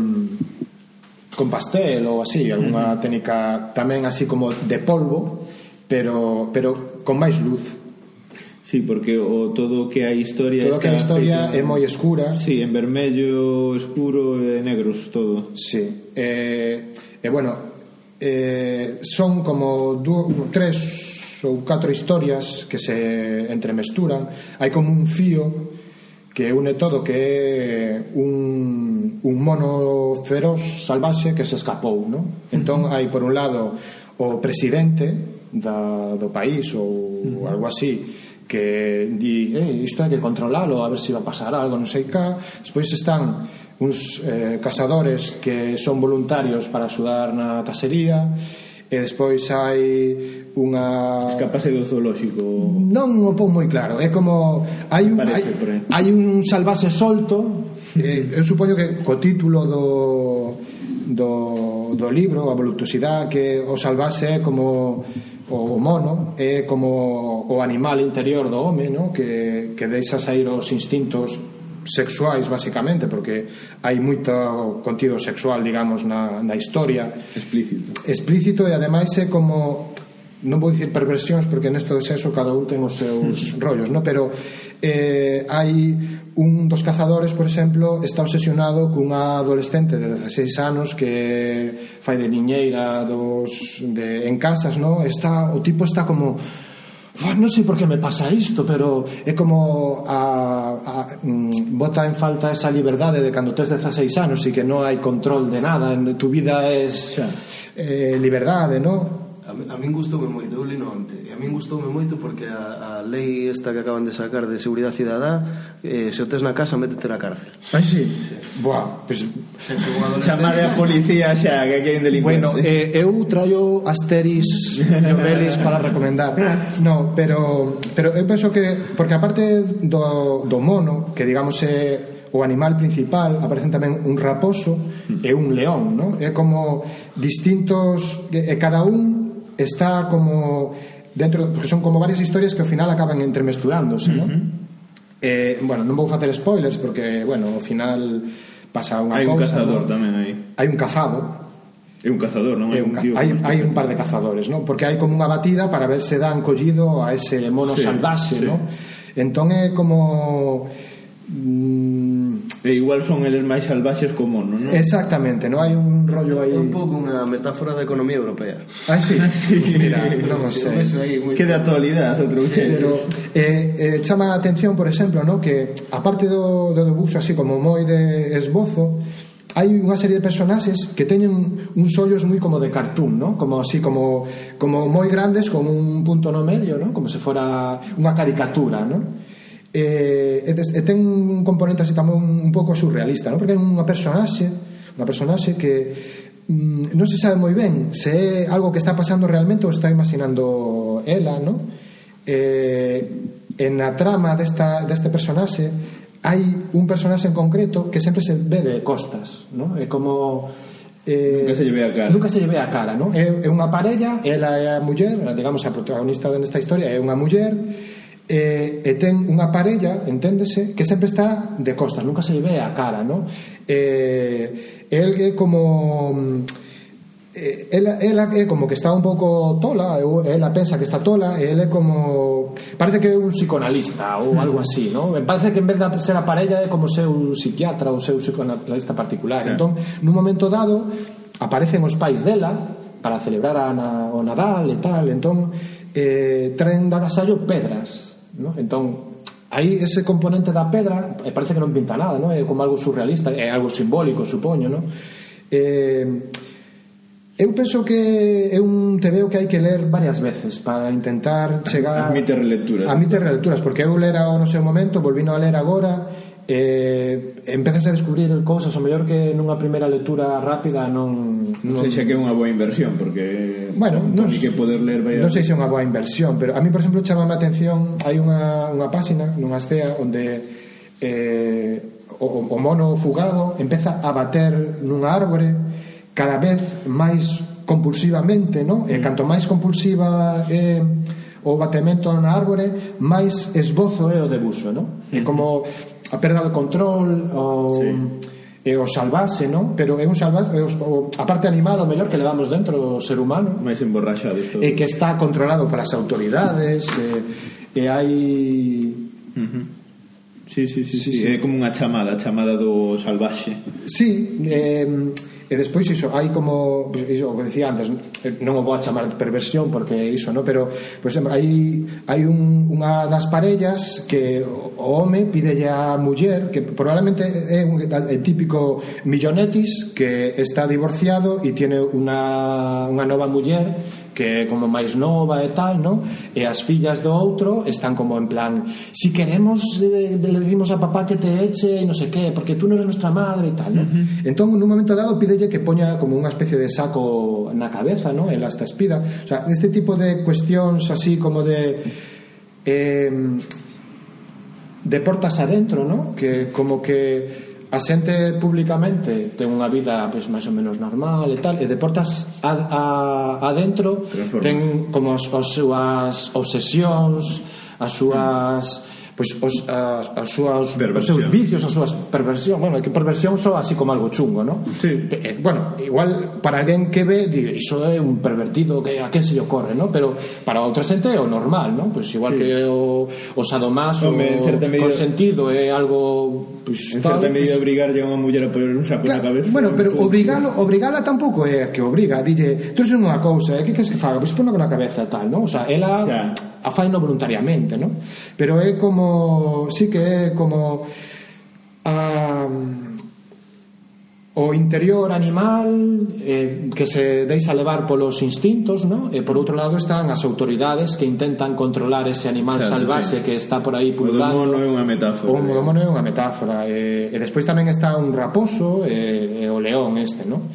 con pastel ou así, algunha uh -huh. técnica tamén así como de polvo, pero pero con máis luz. Sí, porque o todo que a historia todo que a historia feito, é moi escura. Sí, en vermello, escuro e negros todo. Sí. Eh, e bueno, eh, son como dúo, tres ou catro historias que se entremesturan. Hai como un fío que une todo que é un un, mono feroz salvaxe que se escapou, non? Entón hai por un lado o presidente da, do país ou algo así que di, eh, isto hai que controlalo, a ver se si va a pasar algo, non sei cá. Despois están uns eh, cazadores que son voluntarios para axudar na casería e despois hai unha escapase do zoolóxico non o pon moi claro é como hai un, Parece, hai, hai un salvaxe solto eh, eu supoño que co título do do, do libro a voluptuosidade que o salvase como o mono é como o animal interior do home no? que, que deixa sair os instintos sexuais basicamente porque hai moito contido sexual digamos na, na historia explícito explícito e ademais é como non vou dicir perversións porque nesto de sexo cada un ten os seus rollos no? pero eh, hai un dos cazadores, por exemplo, está obsesionado cunha adolescente de 16 anos que fai de niñeira dos de en casas, ¿no? Está o tipo está como non sei por que me pasa isto, pero é como a, a, mm, bota en falta esa liberdade de cando tes 16 anos e que non hai control de nada, en tu vida é eh, liberdade, non? A, a min gustoume moito, eu lino onte E a min gustoume moito porque a, a lei esta que acaban de sacar de Seguridade Cidadá eh, Se o tes na casa, métete na cárcel Ai, sí? sí. Buah, pues... Chamade a policía xa, que aquí hai un delincuente Bueno, eh, eu traio Asteris Novelis para recomendar No, pero, pero eu penso que Porque aparte do, do mono Que digamos é eh, o animal principal aparecen tamén un raposo e un león, non? É como distintos e cada un está como dentro porque son como varias historias que ao final acaban entremesturándose, non? Uh -huh. Eh, bueno, non vou facer spoilers porque, bueno, ao final pasa unha cousa. Hai un cazador ¿no? tamén aí. Hai un cazado. É un cazador, non? É un ca... hai, hai un par de cazadores, non? Porque hai como unha batida para ver se dan collido a ese mono sí, salvaxe, sí. non? Entón é como mm, e igual son eles máis salvaxes como mono, non? Exactamente, non hai un rollo aí un pouco unha metáfora da economía europea. Ah, sí. sí. Pues mira, non sí, sei. Eso aí moi Que de actualidade outro sí, pero eh, eh chama a atención, por exemplo, no que aparte do do debuxo así como moi de esbozo, hai unha serie de personaxes que teñen uns ollos moi como de cartoon, ¿no? Como así como como moi grandes con un punto no medio, ¿no? Como se fora unha caricatura, ¿no? Eh, e, e, e ten un componente así tamén un pouco surrealista, non? Porque é unha personaxe, unha personaxe que mm, non se sabe moi ben se é algo que está pasando realmente ou está imaginando ela, non? Eh, en a trama desta, deste personaxe hai un personaxe en concreto que sempre se ve de costas, non? É como Eh, nunca se lleve a cara. Nunca se lleve a cara, non? É, é unha parella, ela é a muller, digamos, a protagonista desta historia é unha muller eh, e ten unha parella, enténdese, que sempre está de costas, nunca se lle ve a cara, non? Eh, el é como... Eh, ela, ela é como que está un pouco tola, ela pensa que está tola, e ele é como... Parece que é un psicoanalista ou algo mm. así, non? Me parece que en vez de ser a parella é como seu psiquiatra ou seu psicoanalista particular. Sí. Entón, nun momento dado, aparecen os pais dela para celebrar a, na, o Nadal e tal, entón eh, traen da agasallo pedras ¿no? Entón, aí ese componente da pedra eh, parece que non pinta nada, ¿no? É como algo surrealista, é algo simbólico, supoño, ¿no? Eh, eu penso que é un tebeo que hai que ler varias veces para intentar chegar... Admite relecturas. Admite relecturas, porque eu lera no seu momento, volvino a ler agora eh, empezas a descubrir cousas o mellor que nunha primeira lectura rápida non, non, non sei se que é unha boa inversión porque bueno, non, que poder ler varias... non sei se é unha boa inversión pero a mí por exemplo chama a atención hai unha, unha páxina nunha estea onde eh, o, o mono fugado empeza a bater nunha árbore cada vez máis compulsivamente non? Mm. e canto máis compulsiva é eh, o batemento na árbore máis esbozo é o debuso non? Mm. Mm-hmm. e como a perda de control ou sí. e o salvase, non? Pero é un salvase, é o, a parte animal o mellor que levamos dentro do ser humano, máis emborrachado isto. E que está controlado para as autoridades, e, e hai uh -huh Sí, sí, sí, sí, sí, sí. é como unha chamada, chamada do salvaxe. Sí, eh, e despois iso, hai como, pues, iso, que decía antes, non o vou a chamar de perversión porque iso, no? pero, por exemplo, hai, hai un, unha das parellas que o home pídelle a muller, que probablemente é un é típico millonetis que está divorciado e tiene unha, unha nova muller que é como máis nova e tal, non? E as fillas do outro están como en plan, si queremos eh, le decimos a papá que te eche e non sei que, porque tú non eres nuestra madre e tal, non? Uh -huh. Entón, nun momento dado pídelle que poña como unha especie de saco na cabeza, non? Ela hasta espida. O sea, este tipo de cuestións así como de eh, de portas adentro, ¿no? Que como que a xente publicamente ten unha vida pois, máis ou menos normal e tal, e de portas a, a, adentro ten como as, as súas obsesións, as súas pois os, as, as súas, os seus vicios, as súas perversión bueno, que perversión só así como algo chungo ¿no? sí. eh, bueno, igual para alguén que ve, di, iso é un pervertido que a quen se lle ocorre, ¿no? pero para outra xente é o normal, ¿no? pois igual sí. que o, o sadomaso Home, o medida, consentido é algo pues, en tal, certa medida pois obrigarlle a unha muller a poner un saco claro, na cabeza bueno, pero obrigalo, obrigala tampouco é que obriga dille, tú eres unha cousa, é eh? que queres que faga? pois pues, ponlo na cabeza tal, ¿no? o sea, ela ya a faino voluntariamente, non? Pero é como, sí que é como a, o interior animal eh, que se deixa levar polos instintos, no? e por outro lado están as autoridades que intentan controlar ese animal claro, salvaxe sí. que está por aí pululando. O do mono é unha metáfora. O do eh. mono é unha metáfora. E, e despois tamén está un raposo e, e o león este, no?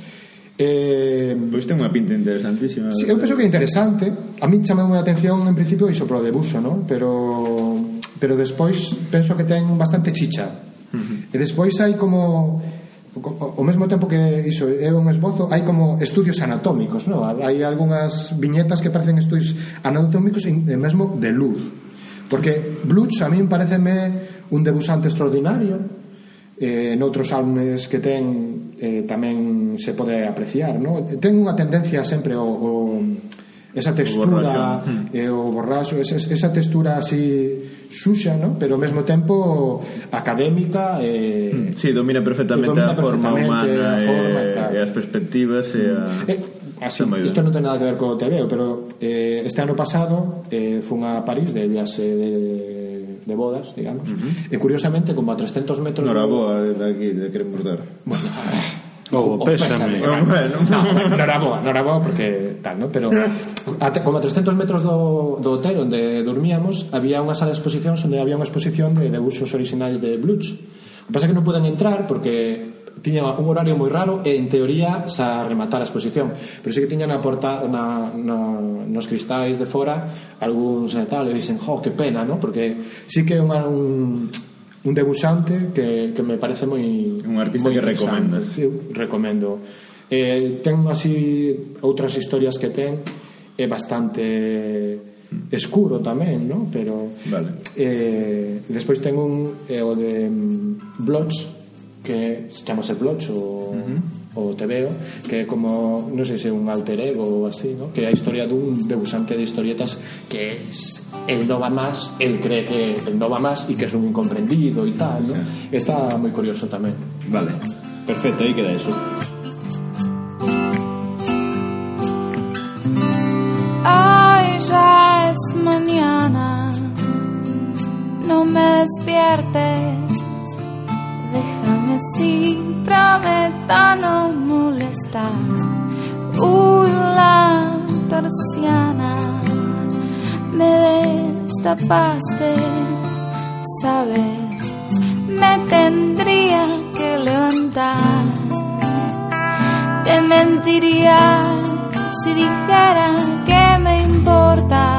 Eh, pois ten unha pinta interesantísima sí, Eu penso que é interesante A mí chamou a atención en principio iso pro debuxo, non? Pero, pero despois penso que ten bastante chicha uh -huh. E despois hai como ao mesmo tempo que iso é un esbozo, hai como estudios anatómicos, non? Hai algunhas viñetas que parecen estudios anatómicos e mesmo de luz. Porque Bluch a min pareceme un debusante extraordinario, eh, noutros álbumes que ten eh, tamén se pode apreciar no? ten unha tendencia sempre o, o esa textura o eh, o borraxo, esa, esa textura así suxa no? pero ao mesmo tempo académica eh, hmm, sí, domina perfectamente domina a forma perfectamente humana a forma e, e, tal. e as perspectivas e a... Eh, así, isto non ten nada que ver co TVO pero eh, este ano pasado eh, fun a París de viaxe de de bodas, digamos. Uh -huh. E curiosamente, como a 300 metros... Noraboa, de aquí, de queremos dar. Bueno, Ou oh, oh pésame. Oh, bueno. No, noraboa, noraboa porque tal, ¿no? Pero a, como a 300 metros do, do hotel onde dormíamos había unha sala de exposicións onde había unha exposición de, de usos orixinais de Bluch. O que pasa é que non poden entrar porque tiña un horario moi raro e en teoría xa rematar a exposición pero sí que tiñan na porta, na, na, nos cristais de fora algúns e tal e dicen, jo, que pena, ¿no? porque sí que é unha, un, un debuxante que, que me parece moi un artista moi que recomendas sí, recomendo eh, ten así outras historias que ten é bastante escuro tamén, ¿no? Pero vale. eh, despois ten un eh, o de mm, um, Bloch, que se chamase Bloch o, uh -huh. o Tebeo que como, non sei se un alter ego ou así, ¿no? que a historia dun debusante de historietas que es el no va más, el cree que el no va más e que es un incomprendido e tal, ¿no? Está moi curioso tamén. Vale. Perfecto, aí queda eso. Ay, ya es mañana, no me despiertes, así, prometa no molestar. Uy, la persiana, me destapaste, sabes, me tendría que levantar. Te mentiría si dijera que me importa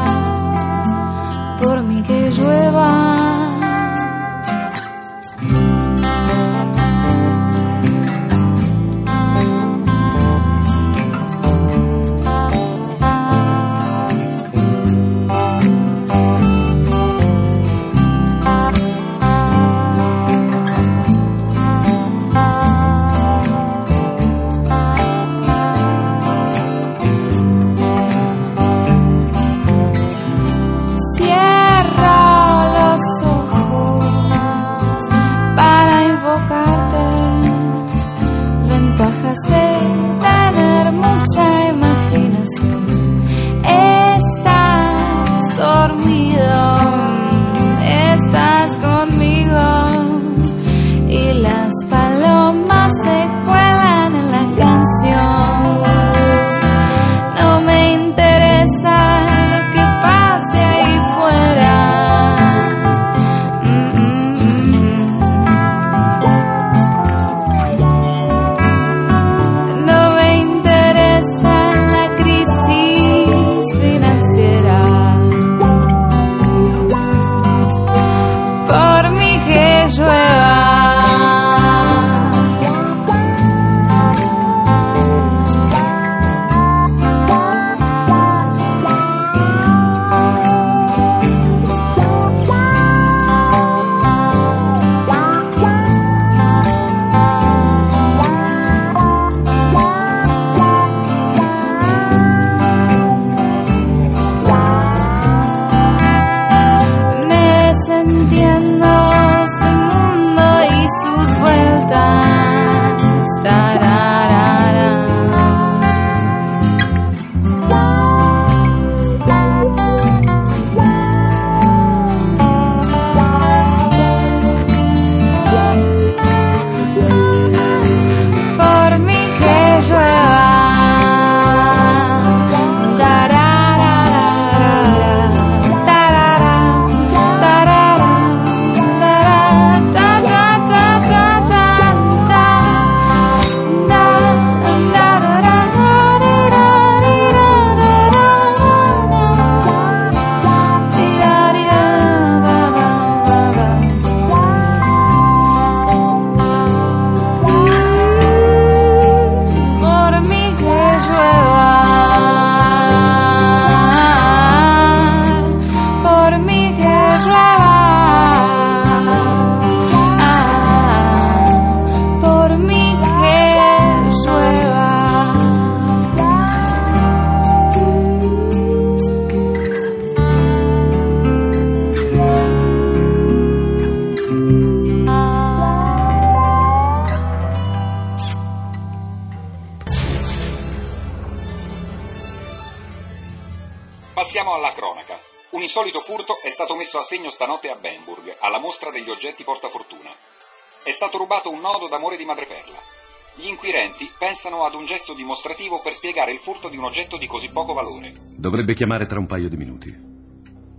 pensano ad un gesto dimostrativo per spiegare il furto di un oggetto di così poco valore. Dovrebbe chiamare tra un paio di minuti.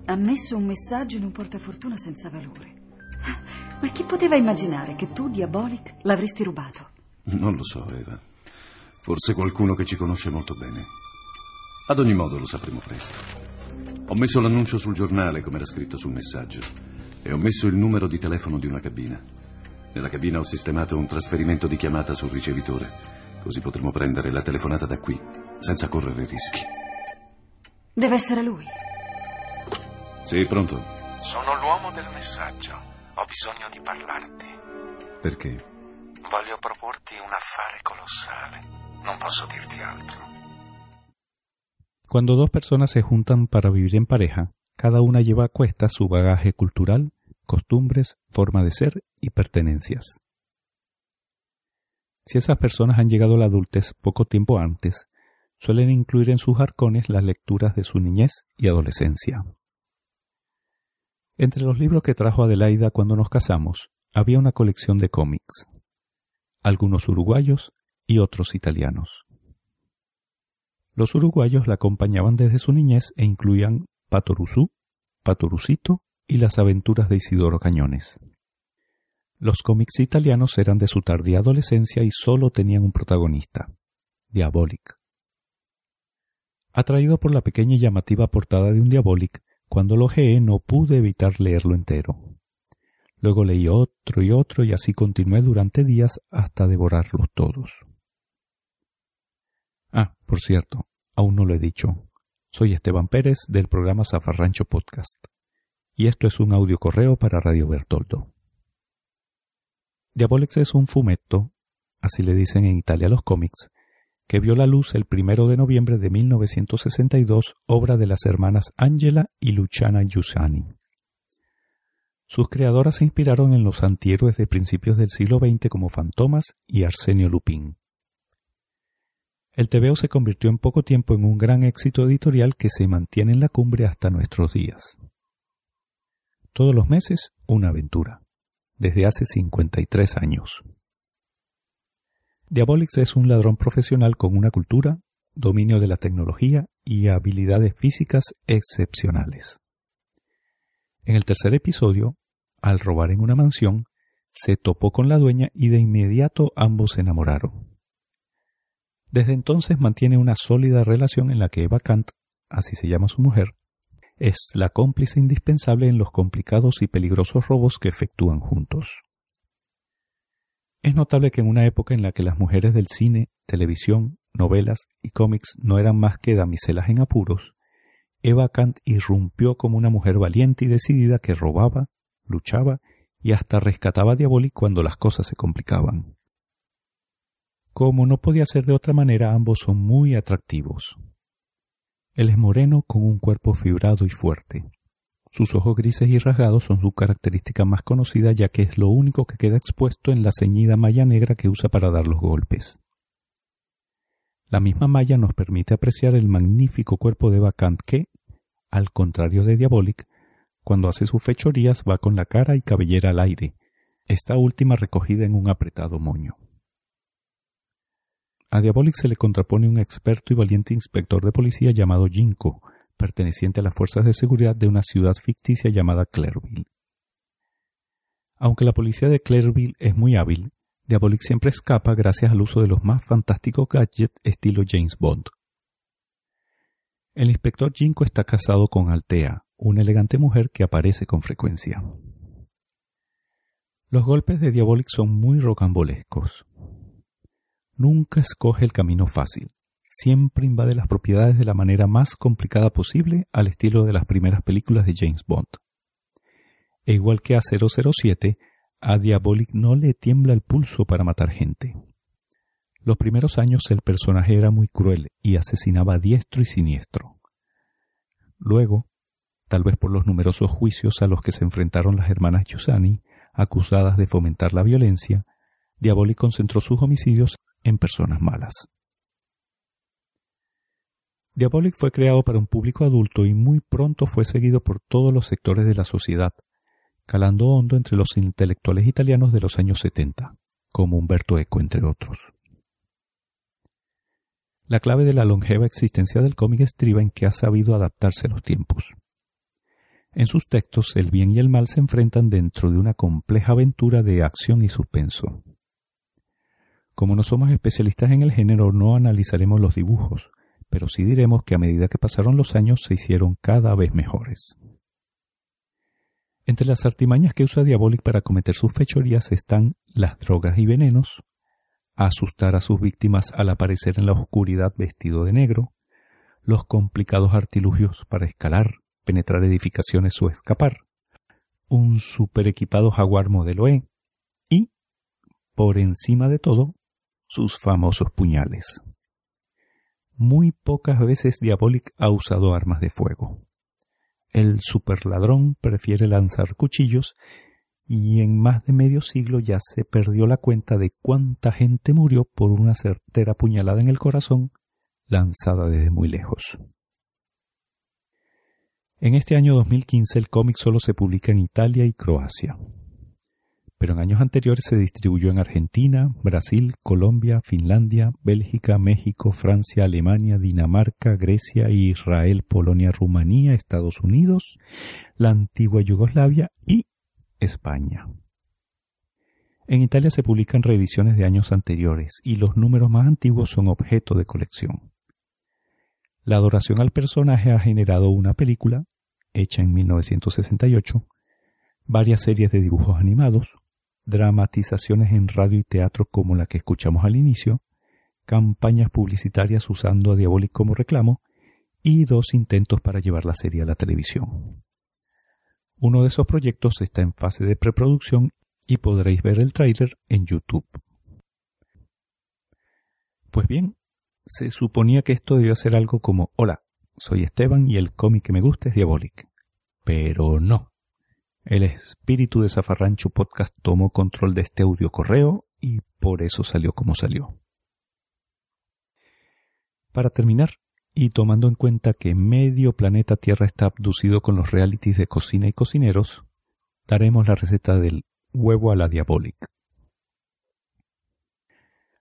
Ha messo un messaggio in un portafortuna senza valore. Ma chi poteva immaginare che tu, Diabolic, l'avresti rubato? Non lo so, Eva. Forse qualcuno che ci conosce molto bene. Ad ogni modo lo sapremo presto. Ho messo l'annuncio sul giornale, come era scritto sul messaggio, e ho messo il numero di telefono di una cabina. Nella cabina ho sistemato un trasferimento di chiamata sul ricevitore Così potremo prendere la telefonata da qui, senza correre rischi. Deve essere lui. Sì, pronto? Sono l'uomo del messaggio. Ho bisogno di parlarti. Perché? Voglio proporti un affare colossale. Non posso dirti altro. Cuando dos personas se juntan para vivir en pareja, cada una lleva a cuesta su bagaje cultural, costumbres, forma de ser y pertenencias. Si esas personas han llegado a la adultez poco tiempo antes, suelen incluir en sus arcones las lecturas de su niñez y adolescencia. Entre los libros que trajo Adelaida cuando nos casamos, había una colección de cómics, algunos uruguayos y otros italianos. Los uruguayos la acompañaban desde su niñez e incluían Patoruzú, Patorucito y las aventuras de Isidoro Cañones. Los cómics italianos eran de su tardía adolescencia y solo tenían un protagonista, Diabolic. Atraído por la pequeña y llamativa portada de un Diabolic, cuando lo ojeé no pude evitar leerlo entero. Luego leí otro y otro y así continué durante días hasta devorarlos todos. Ah, por cierto, aún no lo he dicho. Soy Esteban Pérez del programa Zafarrancho Podcast. Y esto es un audio correo para Radio Bertoldo. Diabolix es un fumetto, así le dicen en Italia los cómics, que vio la luz el primero de noviembre de 1962, obra de las hermanas Angela y Luciana Giussani. Sus creadoras se inspiraron en los antihéroes de principios del siglo XX como Fantomas y Arsenio Lupin. El TVO se convirtió en poco tiempo en un gran éxito editorial que se mantiene en la cumbre hasta nuestros días. Todos los meses, una aventura, desde hace 53 años. Diabolix es un ladrón profesional con una cultura, dominio de la tecnología y habilidades físicas excepcionales. En el tercer episodio, al robar en una mansión, se topó con la dueña y de inmediato ambos se enamoraron. Desde entonces mantiene una sólida relación en la que Eva Kant, así se llama su mujer, es la cómplice indispensable en los complicados y peligrosos robos que efectúan juntos. Es notable que en una época en la que las mujeres del cine, televisión, novelas y cómics no eran más que damiselas en apuros, Eva Kant irrumpió como una mujer valiente y decidida que robaba, luchaba y hasta rescataba a cuando las cosas se complicaban. Como no podía ser de otra manera, ambos son muy atractivos. Él es moreno con un cuerpo fibrado y fuerte. Sus ojos grises y rasgados son su característica más conocida ya que es lo único que queda expuesto en la ceñida malla negra que usa para dar los golpes. La misma malla nos permite apreciar el magnífico cuerpo de Bacant que, al contrario de Diabolic, cuando hace sus fechorías va con la cara y cabellera al aire, esta última recogida en un apretado moño. A Diabolic se le contrapone un experto y valiente inspector de policía llamado Jinko, perteneciente a las fuerzas de seguridad de una ciudad ficticia llamada Clairville. Aunque la policía de Clairville es muy hábil, Diabolic siempre escapa gracias al uso de los más fantásticos gadgets estilo James Bond. El inspector Jinko está casado con Altea, una elegante mujer que aparece con frecuencia. Los golpes de Diabolic son muy rocambolescos. Nunca escoge el camino fácil siempre invade las propiedades de la manera más complicada posible al estilo de las primeras películas de James Bond. E igual que a 007, a Diabolic no le tiembla el pulso para matar gente. Los primeros años el personaje era muy cruel y asesinaba diestro y siniestro. Luego, tal vez por los numerosos juicios a los que se enfrentaron las hermanas Giussani, acusadas de fomentar la violencia, Diabolic concentró sus homicidios en personas malas. Diabolic fue creado para un público adulto y muy pronto fue seguido por todos los sectores de la sociedad, calando hondo entre los intelectuales italianos de los años 70, como Umberto Eco, entre otros. La clave de la longeva existencia del cómic estriba en que ha sabido adaptarse a los tiempos. En sus textos, el bien y el mal se enfrentan dentro de una compleja aventura de acción y suspenso. Como no somos especialistas en el género, no analizaremos los dibujos, pero sí diremos que a medida que pasaron los años se hicieron cada vez mejores. Entre las artimañas que usa Diabolic para cometer sus fechorías están las drogas y venenos, asustar a sus víctimas al aparecer en la oscuridad vestido de negro, los complicados artilugios para escalar, penetrar edificaciones o escapar, un super equipado jaguar modelo E y, por encima de todo, sus famosos puñales. Muy pocas veces Diabolic ha usado armas de fuego. El superladrón prefiere lanzar cuchillos y en más de medio siglo ya se perdió la cuenta de cuánta gente murió por una certera puñalada en el corazón lanzada desde muy lejos. En este año 2015 el cómic solo se publica en Italia y Croacia, pero en años anteriores se distribuyó en Argentina, Brasil, Colombia, Finlandia, Bélgica, México, Francia, Alemania, Dinamarca, Grecia, Israel, Polonia, Rumanía, Estados Unidos, la antigua Yugoslavia y España. En Italia se publican reediciones de años anteriores y los números más antiguos son objeto de colección. La adoración al personaje ha generado una película, hecha en 1968, varias series de dibujos animados, dramatizaciones en radio y teatro como la que escuchamos al inicio, campañas publicitarias usando a Diabolic como reclamo y dos intentos para llevar la serie a la televisión. Uno de esos proyectos está en fase de preproducción y podréis ver el tráiler en YouTube. Pues bien, se suponía que esto debió ser algo como Hola, soy Esteban y el cómic que me gusta es Diabolic. Pero no. El espíritu de Zafarrancho Podcast tomó control de este audio correo y por eso salió como salió. Para terminar, y tomando en cuenta que medio planeta Tierra está abducido con los realities de cocina y cocineros, daremos la receta del huevo a la diabolic.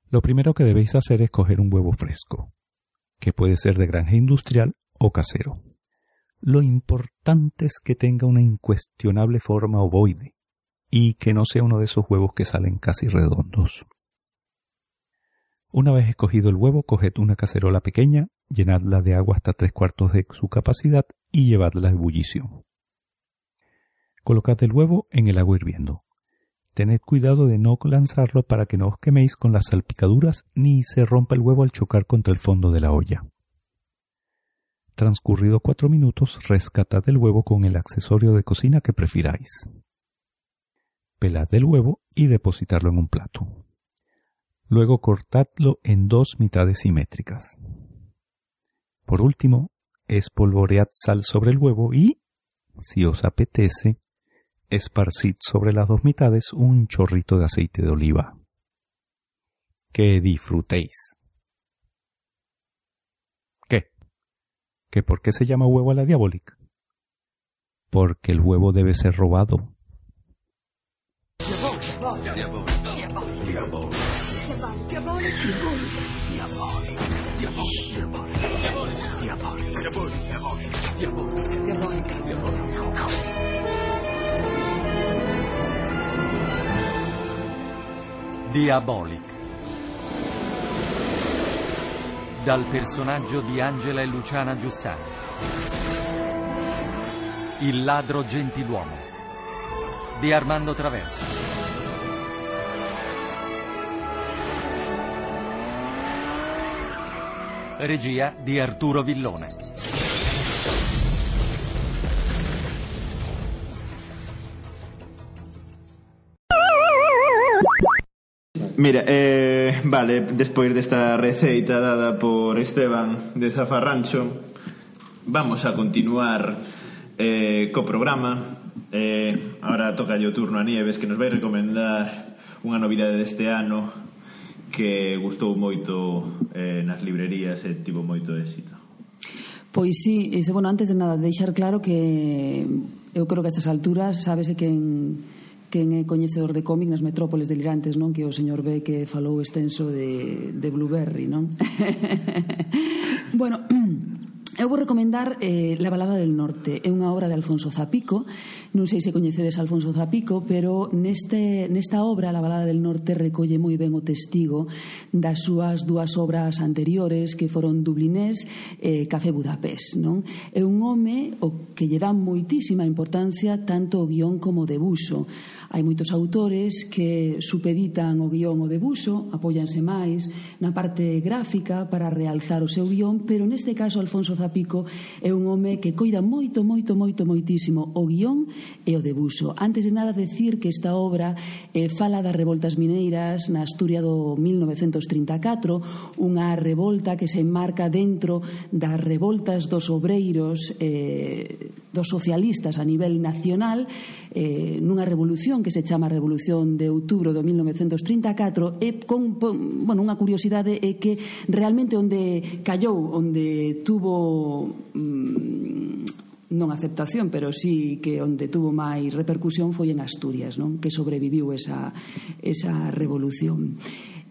Lo primero que debéis hacer es coger un huevo fresco, que puede ser de granja industrial o casero. Lo importante es que tenga una incuestionable forma ovoide y que no sea uno de esos huevos que salen casi redondos. Una vez escogido el huevo, coged una cacerola pequeña, llenadla de agua hasta tres cuartos de su capacidad y llevadla a ebullición. Colocad el huevo en el agua hirviendo. Tened cuidado de no lanzarlo para que no os queméis con las salpicaduras ni se rompa el huevo al chocar contra el fondo de la olla. Transcurrido cuatro minutos, rescatad el huevo con el accesorio de cocina que prefiráis. Pelad el huevo y depositarlo en un plato. Luego cortadlo en dos mitades simétricas. Por último, espolvoread sal sobre el huevo y, si os apetece, esparcid sobre las dos mitades un chorrito de aceite de oliva. Que disfrutéis. ¿Qué? ¿Que por qué se llama huevo a la diabólica? Porque el huevo debe ser robado. Diabolic. Dal personaggio di Angela e Luciana Giussani. Il ladro gentiluomo di Armando Traverso. Regia di Arturo Villone. Mira, eh, vale, despois desta receita dada por Esteban de Zafarrancho, vamos a continuar eh, co programa. Eh, ahora toca o turno a Nieves, que nos vai recomendar unha novidade deste ano que gustou moito eh, nas librerías e tivo moito éxito. Pois sí, e, bueno, antes de nada, deixar claro que eu creo que a estas alturas sabese que en quen é coñecedor de cómic nas metrópoles delirantes, non? Que o señor B que falou extenso de, de Blueberry, non? bueno, Eu vou recomendar eh, La balada del norte É unha obra de Alfonso Zapico Non sei se coñecedes Alfonso Zapico Pero neste, nesta obra La balada del norte recolle moi ben o testigo Das súas dúas obras anteriores Que foron Dublinés e eh, Café Budapest non? É un home o que lle dá moitísima importancia Tanto o guión como o debuxo Hai moitos autores que supeditan o guión o debuxo, apóyanse máis na parte gráfica para realzar o seu guión, pero neste caso Alfonso Zapico é un home que coida moito, moito, moito, moitísimo o guión e o debuxo. Antes de nada decir que esta obra eh, fala das revoltas mineiras na Asturias do 1934, unha revolta que se enmarca dentro das revoltas dos obreiros eh, dos socialistas a nivel nacional eh, nunha revolución que se chama Revolución de Outubro do 1934 e con, bueno, unha curiosidade é que realmente onde callou, onde tuvo mm, non aceptación, pero sí que onde tuvo máis repercusión foi en Asturias, non? que sobreviviu esa, esa revolución.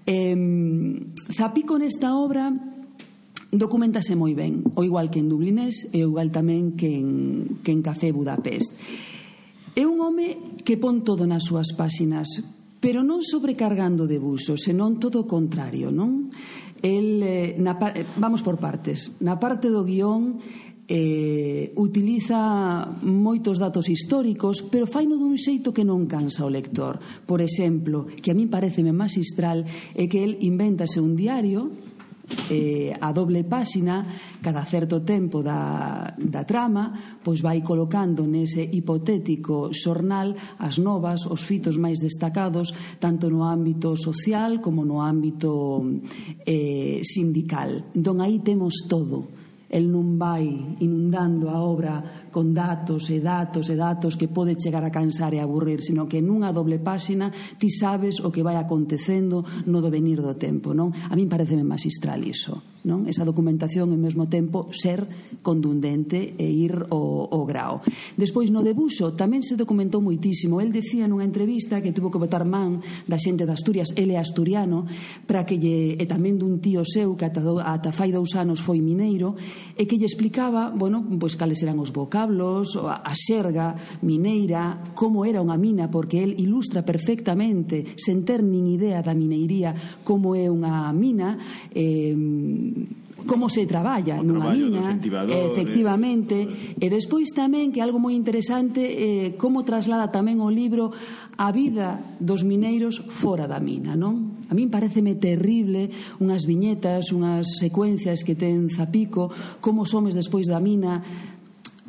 Eh, Zapí con esta obra documentase moi ben, o igual que en Dublinés e o igual tamén que en, que en Café Budapest. É un home que pon todo nas súas páxinas, pero non sobrecargando de buso, senón todo o contrario, non? El, eh, na, eh, vamos por partes. Na parte do guión eh, utiliza moitos datos históricos, pero faino dun xeito que non cansa o lector. Por exemplo, que a min pareceme magistral é que el invéntase un diario eh, a doble páxina cada certo tempo da, da trama pois vai colocando nese hipotético xornal as novas, os fitos máis destacados tanto no ámbito social como no ámbito eh, sindical. Entón aí temos todo. El non vai inundando a obra con datos e datos e datos que pode chegar a cansar e aburrir, sino que nunha doble páxina ti sabes o que vai acontecendo no devenir do tempo, non? A min pareceme magistral iso non? esa documentación e mesmo tempo ser condundente e ir ao, ao grao. Despois no debuxo tamén se documentou moitísimo. El decía nunha entrevista que tuvo que botar man da xente de Asturias, ele é asturiano, para que lle, e tamén dun tío seu que ata, ata fai dous anos foi mineiro, e que lle explicaba, bueno, pois cales eran os vocablos, a xerga mineira, como era unha mina, porque el ilustra perfectamente, sen ter nin idea da mineiría, como é unha mina, eh, como se traballa o nunha mina efectivamente e despois tamén que algo moi interesante eh, como traslada tamén o libro a vida dos mineiros fora da mina non? a min pareceme terrible unhas viñetas, unhas secuencias que ten Zapico como somes despois da mina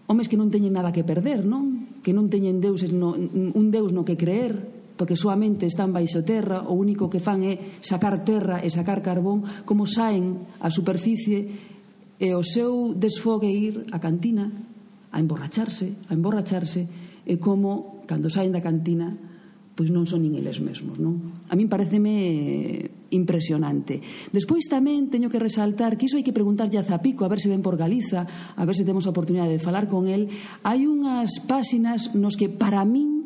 homes que non teñen nada que perder non? que non teñen deuses no, un deus no que creer porque solamente están baixo terra, o único que fan é sacar terra e sacar carbón, como saen á superficie e o seu desfogue ir á cantina a emborracharse, a emborracharse, e como, cando saen da cantina, pois non son nin eles mesmos, non? A min pareceme impresionante. Despois tamén teño que resaltar que iso hai que preguntarlle a Zapico, a ver se ven por Galiza, a ver se temos a oportunidade de falar con el. Hai unhas páxinas nos que para min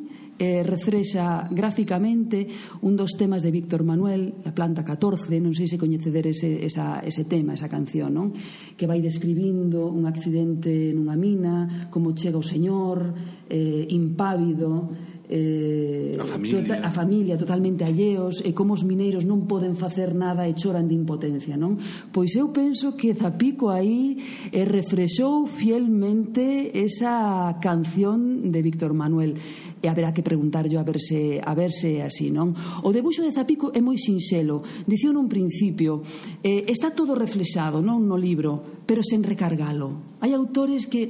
eh, refrexa gráficamente un dos temas de Víctor Manuel, a planta 14, non sei se coñeceder ese, esa, ese tema, esa canción, non? que vai describindo un accidente nunha mina, como chega o señor, eh, impávido, eh, a, tota-, familia. Tota, a familia totalmente alleos e como os mineiros non poden facer nada e choran de impotencia non? Pois eu penso que Zapico aí eh, refrexou fielmente esa canción de Víctor Manuel. E haberá que preguntarlle a verse a verse así non? O debuxo de Zapico é moi sinxelo. Dicío nun principio eh, está todo reflexado non no libro pero sen recargalo. Hai autores que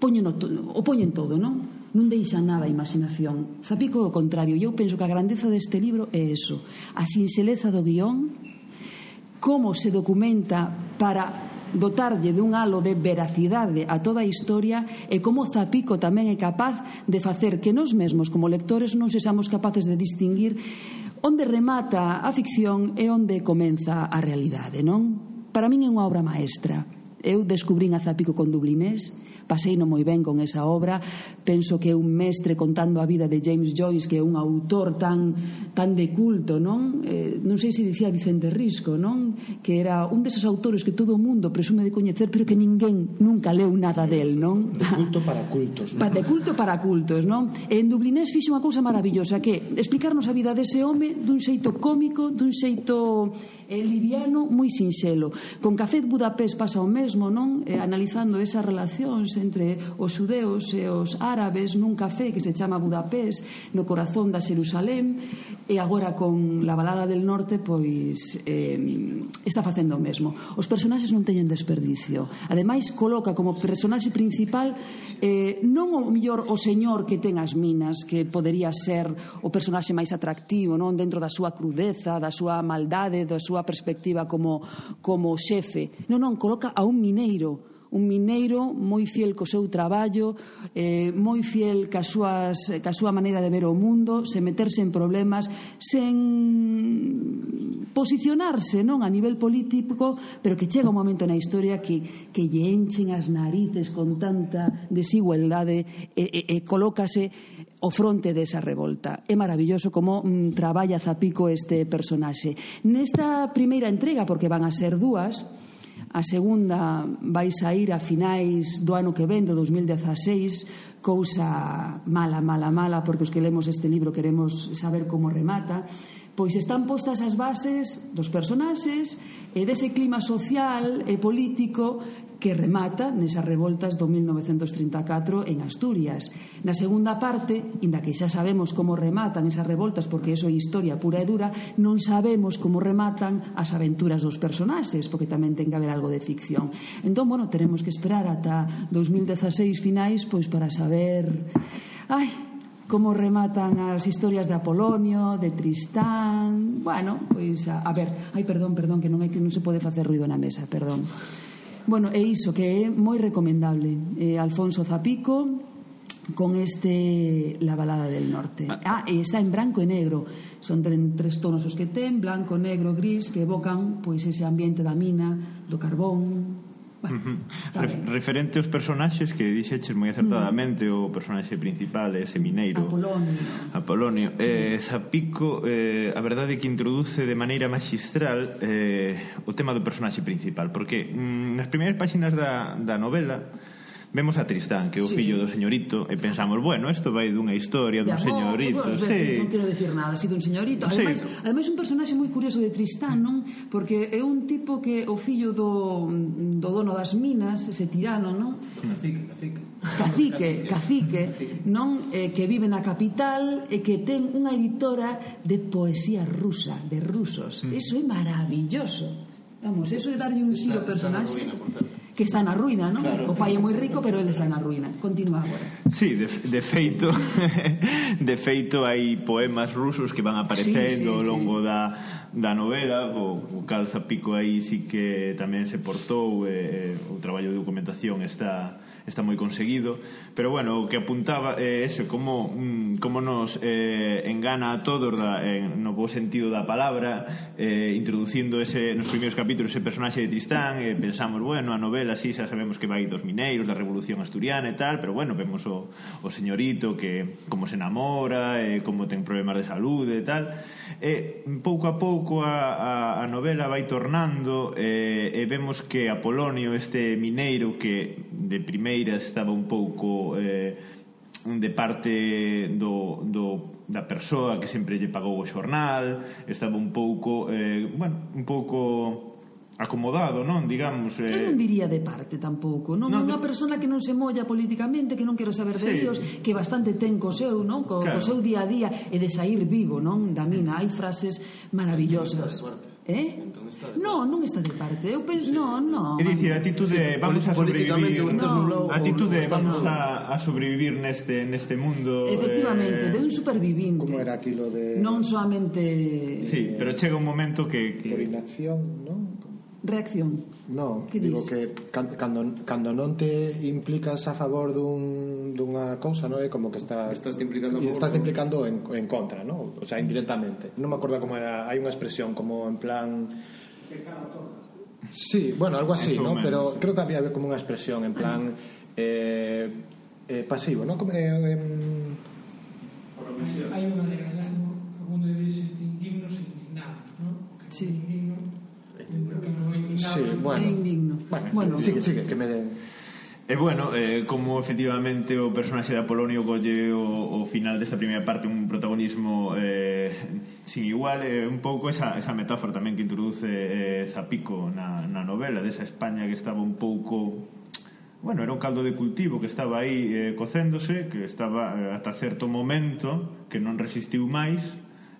poñen o, o poñen todo non? non deixa nada a imaginación. Zapico o contrario. E eu penso que a grandeza deste libro é eso. A sinxeleza do guión, como se documenta para dotarlle dun halo de veracidade a toda a historia e como Zapico tamén é capaz de facer que nos mesmos como lectores non sexamos capaces de distinguir onde remata a ficción e onde comeza a realidade, non? Para min é unha obra maestra. Eu descubrín a Zapico con Dublinés, pasei no moi ben con esa obra. Penso que é un mestre contando a vida de James Joyce que é un autor tan tan de culto non? Eh, non sei se dicía Vicente Risco non? Que era un deses autores que todo o mundo presume de coñecer pero que ninguén nunca leu nada del non? De culto para cultos non? de culto para cultos non? E en Dublinés fixe unha cousa maravillosa que explicarnos a vida dese home dun xeito cómico dun xeito eh, liviano moi sinxelo. Con Café Budapest pasa o mesmo, non? Eh, analizando esas relacións entre os xudeos e os árabes nun café que se chama Budapest, no corazón da Xerusalén, e agora con La balada del norte pois eh, está facendo o mesmo. Os personaxes non teñen desperdicio. Ademais coloca como personaxe principal eh, non o mellor o señor que ten as minas, que podería ser o personaxe máis atractivo, non dentro da súa crudeza, da súa maldade, da súa perspectiva como como xefe. Non, non, coloca a un mineiro un mineiro moi fiel co seu traballo, eh, moi fiel ca, súas, ca súa maneira de ver o mundo, sen meterse en problemas, sen posicionarse non a nivel político, pero que chega un momento na historia que, que lle enchen as narices con tanta desigualdade e, e, e colócase o fronte desa revolta. É maravilloso como mm, traballa Zapico este personaxe. Nesta primeira entrega, porque van a ser dúas, A segunda vai sair a finais do ano que ven, do 2016, cousa mala, mala, mala, porque os que lemos este libro queremos saber como remata, pois están postas as bases dos personaxes e dese clima social e político que remata nesas revoltas do 1934 en Asturias. Na segunda parte, inda que xa sabemos como rematan esas revoltas porque eso é historia pura e dura, non sabemos como rematan as aventuras dos personaxes, porque tamén ten que haber algo de ficción. Entón, bueno, teremos que esperar ata 2016 finais pois para saber ai, como rematan as historias de Apolonio, de Tristán... Bueno, pois a, a ver, ai, perdón, perdón, que non, hai, que non se pode facer ruido na mesa, perdón. Bueno, é iso que é moi recomendable. Eh, Alfonso Zapico con este La balada del norte. Ah, ah e está en branco e negro. Son tres tonos os que ten, branco, negro, gris, que evocan pois ese ambiente da mina, do carbón, Ref, referente aos personaxes que dixeches moi acertadamente mm. o personaxe principal é ese mineiro Apolonio, Apolonio. Eh, Zapico eh, a verdade que introduce de maneira magistral eh, o tema do personaxe principal porque mm, nas primeiras páxinas da, da novela vemos a Tristán, que é o sí. fillo do señorito, e pensamos, bueno, isto vai dunha historia dun amor, señorito, bueno, sí. Non quero decir nada, si dun señorito. Sí. Ademais, ademais un personaxe moi curioso de Tristán, non? Porque é un tipo que o fillo do, do dono das minas, ese tirano, non? Cacique, cacique. Cacique, cacique, non? Eh, que vive na capital e que ten unha editora de poesía rusa, de rusos. Mm. Eso é maravilloso. Vamos, eso é darlle un xiro ao personaxe. Está na ruína, por certo que está na ruína, non? Claro. O pai é moi rico, pero ele está na ruína. Continúa agora. Sí, de, de feito, de feito hai poemas rusos que van aparecendo sí, sí, ao longo sí. da da novela, o, o Calza Pico aí sí que tamén se portou, e, eh, o traballo de documentación está está moi conseguido. Pero bueno, o que apuntaba é eh, eso, como, mm, como nos eh, engana a todos da, en, no bo sentido da palabra eh, introducindo ese, nos primeiros capítulos ese personaxe de Tristán e eh, pensamos, bueno, a novela sí, xa sabemos que vai dos mineiros, da revolución asturiana e tal, pero bueno, vemos o, o señorito que como se enamora eh, como ten problemas de saúde e tal e pouco a pouco a, a, a novela vai tornando eh, e vemos que Apolonio, este mineiro que de primeira estaba un pouco eh, de parte do, do, da persoa que sempre lle pagou o xornal, estaba un pouco, eh, bueno, un pouco acomodado, non, digamos... Eh... Non diría de parte tampouco, non? non unha de... persona que non se molla políticamente, que non quero saber de sí. Dios, que bastante ten co seu, non? Co, claro. co seu día a día e de sair vivo, non? Da mina, hai frases maravillosas. Sí, Eh? Entón está de non, non está de parte. Eu penso, sí. non, non. É dicir, a atitude de vamos a sobrevivir. No. A atitude de vamos a, a sobrevivir neste neste mundo. Efectivamente, eh... de un supervivinte. Como era aquilo de Non solamente Sí, pero chega un momento que que por inacción, non? reacción? No, que digo dis? que cando, cando non te implicas a favor dun, dunha cousa, non é como que estás estás te implicando, favor, estás te implicando en, en contra, non? O sea, indirectamente. Non me acordo como era, hai unha expresión como en plan Sí, bueno, algo así, ¿no? Pero creo que había como unha expresión en plan eh, eh, pasivo, eh, ¿no? Como, eh, eh, hai unha de galar, de dice indignos indignados, ¿no? Sí indigno. Sí, bueno. É indigno. Bueno, bueno. Sigue, sigue, que me... E eh, bueno, eh, como efectivamente o personaxe de Apolonio colle o, o final desta primeira parte un protagonismo eh, sin igual, eh, un pouco esa, esa metáfora tamén que introduce eh, Zapico na, na novela desa España que estaba un pouco bueno, era un caldo de cultivo que estaba aí eh, cocéndose, que estaba eh, ata certo momento que non resistiu máis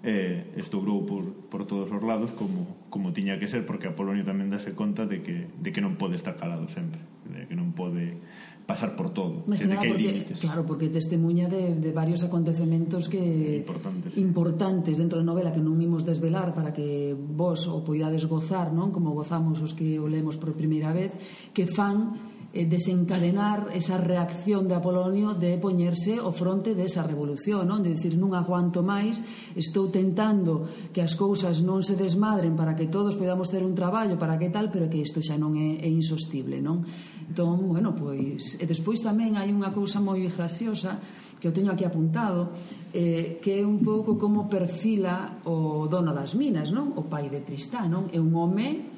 eh, estourou por, por todos os lados como, como tiña que ser porque Apolonio tamén dase conta de que, de que non pode estar calado sempre de que non pode pasar por todo Mas que, nada, que porque, límites. claro, porque testemunha de, de varios acontecementos que importantes. importantes dentro da novela que non imos desvelar para que vos o poidades gozar non como gozamos os que o lemos por primeira vez que fan Eh, desencadenar esa reacción de Apolonio de poñerse ao fronte desa revolución, non? De dicir, non aguanto máis, estou tentando que as cousas non se desmadren para que todos podamos ter un traballo, para que tal, pero que isto xa non é, é insostible, non? Entón, bueno, pois... E despois tamén hai unha cousa moi graciosa que eu teño aquí apuntado eh, que é un pouco como perfila o dono das minas, non? O pai de Tristán, non? É un home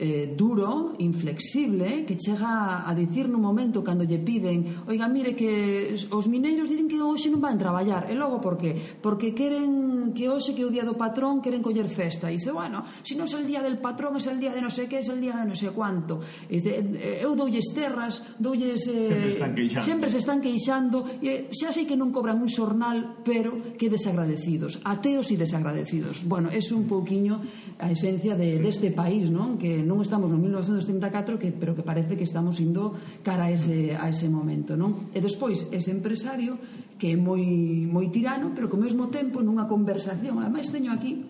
eh, duro, inflexible, que chega a dicir nun momento cando lle piden oiga, mire que os mineiros dicen que hoxe non van traballar e logo por qué? Porque queren que hoxe que é o día do patrón queren coller festa e dice, bueno, se non é o día del patrón é o día de non sei que, é o día de non sei cuánto e dice, eh, eu doulles terras doulles... Eh, sempre, están queixando. sempre se están queixando e xa sei que non cobran un xornal pero que desagradecidos ateos e desagradecidos bueno, é un pouquiño a esencia de, sí. deste país non que non estamos no 1934 que, pero que parece que estamos indo cara a ese, a ese momento non? e despois ese empresario que é moi, moi tirano pero que ao mesmo tempo nunha conversación ademais teño aquí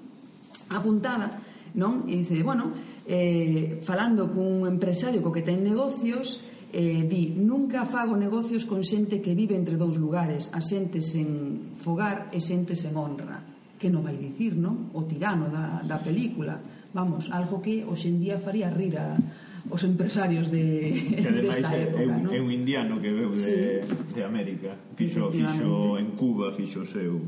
apuntada non? e dice, bueno eh, falando cun empresario co que ten negocios eh, di nunca fago negocios con xente que vive entre dous lugares a xente sen fogar e xente sen honra que non vai dicir, non? O tirano da, da película vamos, algo que hoxendía faría rir a os empresarios de que ademais desta época, é, un, no? é un indiano que veu de, sí. de América fixo, fixo en Cuba fixo o seu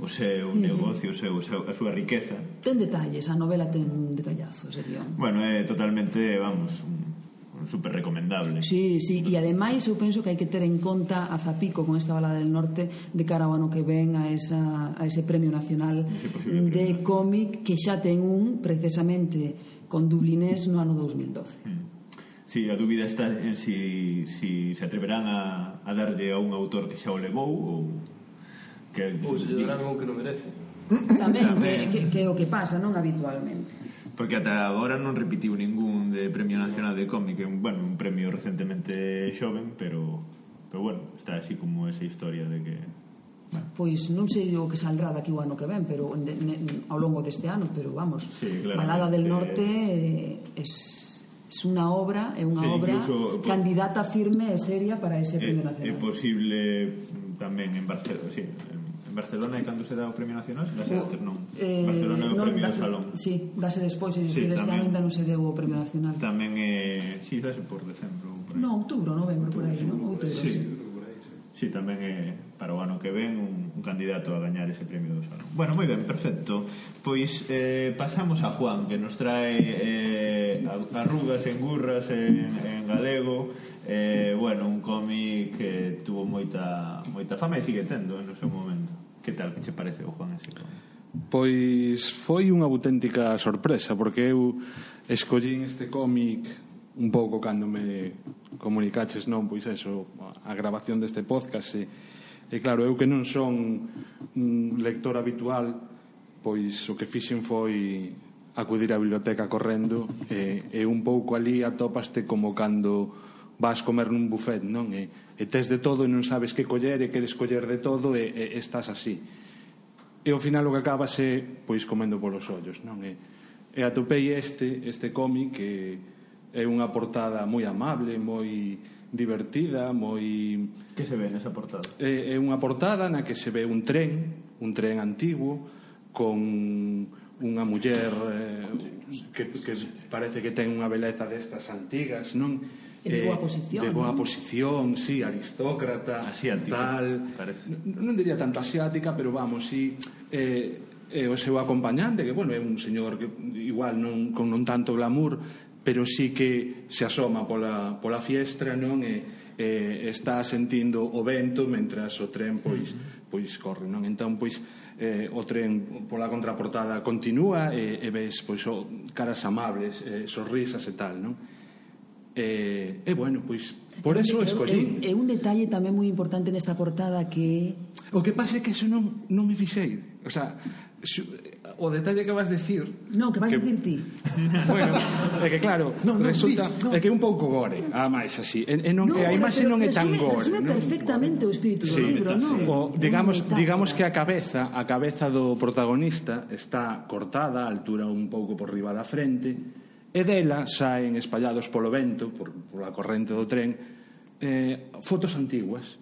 o seu negocio, o seu, a súa riqueza ten detalles, a novela ten detallazos ese guión. bueno, é totalmente, vamos un super recomendable. Sí, sí, e ademais eu penso que hai que ter en conta a Zapico con esta balada del norte de cara ao ano que ven a, esa, a ese premio nacional ese premio de nacional. cómic que xa ten un precisamente con Dublinés no ano 2012. Si hmm. sí, a dúbida está en si, si se atreverán a, a darlle a un autor que xa o levou ou que ou se lle darán un que non merece. Tamén, Tamén. Que, que, que o que pasa non habitualmente. Porque ata agora non repetiu ningún de Premio Nacional de Cómic, un, bueno, un premio recentemente xoven, pero pero bueno, está así como esa historia de que bueno. Pois non sei o que saldrá daqui o ano que ven, pero ne, ne, ao longo deste ano, pero vamos. Sí, Balada del Norte eh, es es unha obra, é unha sí, obra incluso, eh, candidata firme e seria para ese eh, premio nacional. É posible tamén en Barcelona, sí, en Barcelona e cando se dá o Premio Nacional se dá se eh, antes non eh, Barcelona é o non, Premio da, Salón Sí, dáse despois, é dicir, sí, este ano ainda non se deu o Premio Nacional Tamén é, eh, sí, dáse por decembro por aí. No, outubro, novembro, outubro, por aí, non? Outubro, sí. sí. Sí, tamén é eh, para o ano que ven un, un candidato a gañar ese premio do Salón. Bueno, moi ben, perfecto. Pois eh, pasamos a Juan, que nos trae eh, arrugas en gurras en, en galego. Eh, bueno, un cómic que tuvo moita, moita fama e sigue tendo eh, no seu momento. Que tal que che parece o Juan ese cómic? Pois foi unha auténtica sorpresa porque eu escollín este cómic un pouco cando me comunicaches non, pois eso, a grabación deste podcast e, e claro, eu que non son un lector habitual pois o que fixen foi acudir á biblioteca correndo e, e un pouco ali atopaste como cando vas comer nun buffet, non? E, e tes de todo e non sabes que coller e queres coller de todo e, e estás así. E ao final o que acabas é pois comendo polos ollos non? E, e atopei este este cómic que é unha portada moi amable moi divertida moi que se ve nesa portada? É, é unha portada na que se ve un tren un tren antigo con unha muller eh, que, que parece que ten unha beleza destas antigas, non? de boa posición. De boa posición, sí, aristócrata, asiática, tal. Parece. Non diría tanto asiática, pero vamos, sí, eh, eh, o seu acompañante, que bueno, é un señor que igual non con non tanto glamour, pero sí que se asoma pola pola fiestra, non e eh, está sentindo o vento mentras o tren pois pois corre, non? Entón pois eh, o tren pola contraportada continúa e, e ves pois o, caras amables, eh, sorrisas e tal, non? E, e bueno, pois por eh, eso escolín. é, é un detalle tamén moi importante nesta portada que O que pasa é que eso non, non me fixei. O sea, o detalle que vas decir Non, que vas que... dicir ti Bueno, é que claro, no, no, resulta no. É que é un pouco gore, ah, a máis así E, e non, no, a imaxe non é tan resume, gore Resume non? perfectamente o espírito sí, do libro non? O, digamos, digamos que a cabeza A cabeza do protagonista Está cortada, a altura un pouco por riba da frente E dela saen espallados polo vento, por, pola corrente do tren, eh, fotos antiguas.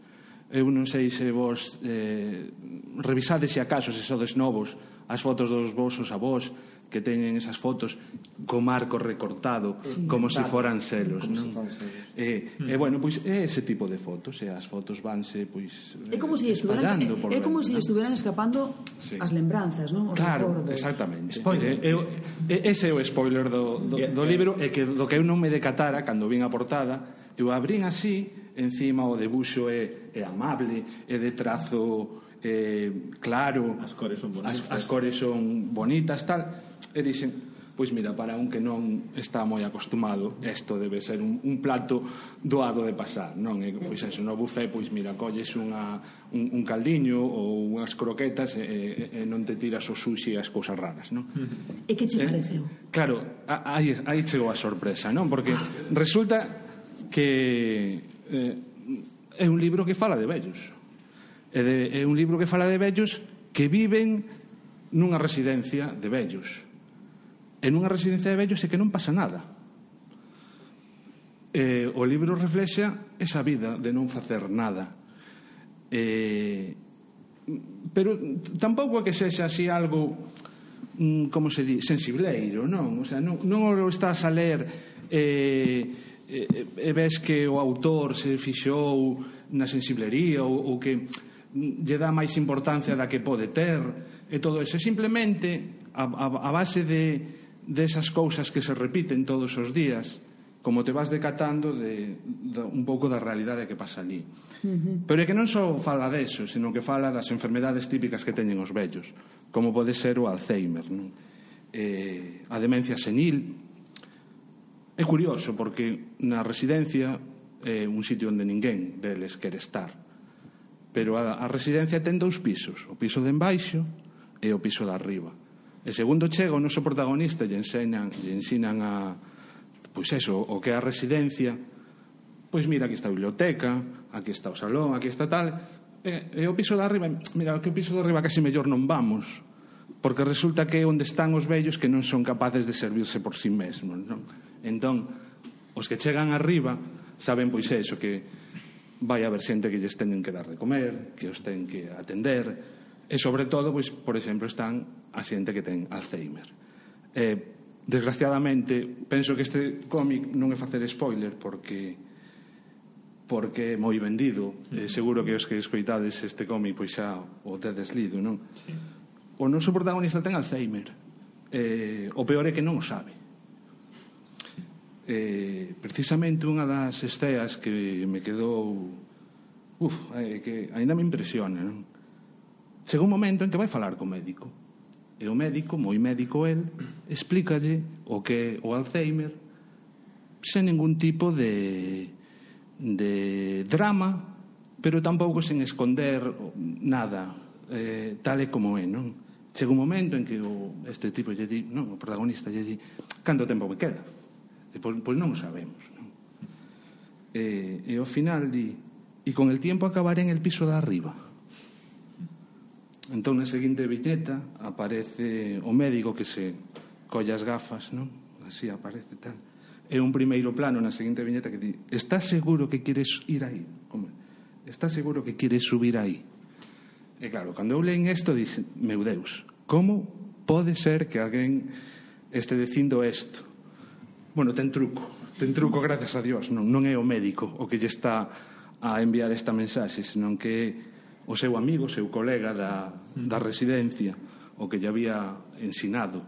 Eu non sei se vos eh, revisades se acaso se sodes novos as fotos dos vosos avós, que teñen esas fotos co marco recortado sí, como se si foran selos, non? Si eh, mm. eh, bueno, pois é ese tipo de fotos, e eh, as fotos vanse pois É como se si eh, estuveran é, é como se si estuveran escapando sí. as lembranzas, non? Os claro, recordos. exactamente. Spoiler. Eh, eh, ese é o spoiler do, do, do libro e que do que eu non me decatara cando vin a portada, eu abrín así, encima o debuxo é, é amable, é de trazo eh, claro, as cores son bonitas, as, as cores son bonitas tal, E dixen, pois mira, para un que non está moi acostumado, isto debe ser un, un plato doado de pasar, non? E, pois eso, no buffet, pois mira, colles unha, un, un caldiño ou unhas croquetas e, e, e non te tiras o sushi e as cousas raras, non? E que che eh, pareceu? Eh, claro, aí, aí chegou a sorpresa, non? Porque resulta que eh, é un libro que fala de vellos. É, de, é un libro que fala de vellos que viven nunha residencia de vellos en unha residencia de vellos e que non pasa nada. Eh, o libro reflexa esa vida de non facer nada. Eh, pero tampouco é que sexa así algo mm, como se di, sensibleiro, non? O sea, non, non o estás a ler eh, e, e ves que o autor se fixou na sensiblería ou, ou que lle dá máis importancia da que pode ter e todo eso. Simplemente a, a, a base de, desas cousas que se repiten todos os días como te vas decatando de, de un pouco da realidade que pasa ali. Uh -huh. Pero é que non só fala deso, senón que fala das enfermedades típicas que teñen os vellos, como pode ser o Alzheimer, non? Eh, a demencia senil. É curioso porque na residencia é eh, un sitio onde ninguén deles quere estar. Pero a, a residencia ten dous pisos, o piso de embaixo e o piso de arriba. E segundo chega o noso protagonista lle enseñan, lle ensinan a pois eso, o que é a residencia, pois mira, aquí está a biblioteca, aquí está o salón, aquí está tal, e, e o piso de arriba, mira, que o piso de arriba casi mellor non vamos, porque resulta que é onde están os vellos que non son capaces de servirse por sí mesmos, non? Entón, os que chegan arriba saben pois eso, que vai haber xente que lles teñen que dar de comer, que os ten que atender, E sobre todo, pois, por exemplo, están a xente que ten Alzheimer. Eh, desgraciadamente, penso que este cómic non é facer spoiler porque porque é moi vendido. Eh, seguro que os que escoitades este cómic pois xa o tedes lido, non? Sí. O noso protagonista ten Alzheimer. Eh, o peor é que non o sabe. Eh, precisamente unha das esteas que me quedou uf, eh, que aínda me impresiona, non? Chega un momento en que vai falar co médico. E o médico, moi médico el, explícalle o que é o Alzheimer sen ningún tipo de, de drama, pero tampouco sen esconder nada, eh, tal e como é, non? Chega un momento en que o, este tipo lle di, non, o protagonista lle di, canto tempo me queda? E, pois, pois non o sabemos, non? E, e ao final di, e con el tiempo acabaré en el piso de arriba. Entón, na seguinte viñeta aparece o médico que se colla as gafas, non? Así aparece tal. É un primeiro plano na seguinte viñeta que di «Estás seguro que queres ir aí?» Como, «Estás seguro que queres subir aí?» E claro, cando eu leen isto, dice, «Meu Deus, como pode ser que alguén este dicindo isto?» Bueno, ten truco. Ten truco, gracias a Dios. Non, non é o médico o que lle está a enviar esta mensaxe, senón que o seu amigo, seu colega da, da residencia, o que lle había ensinado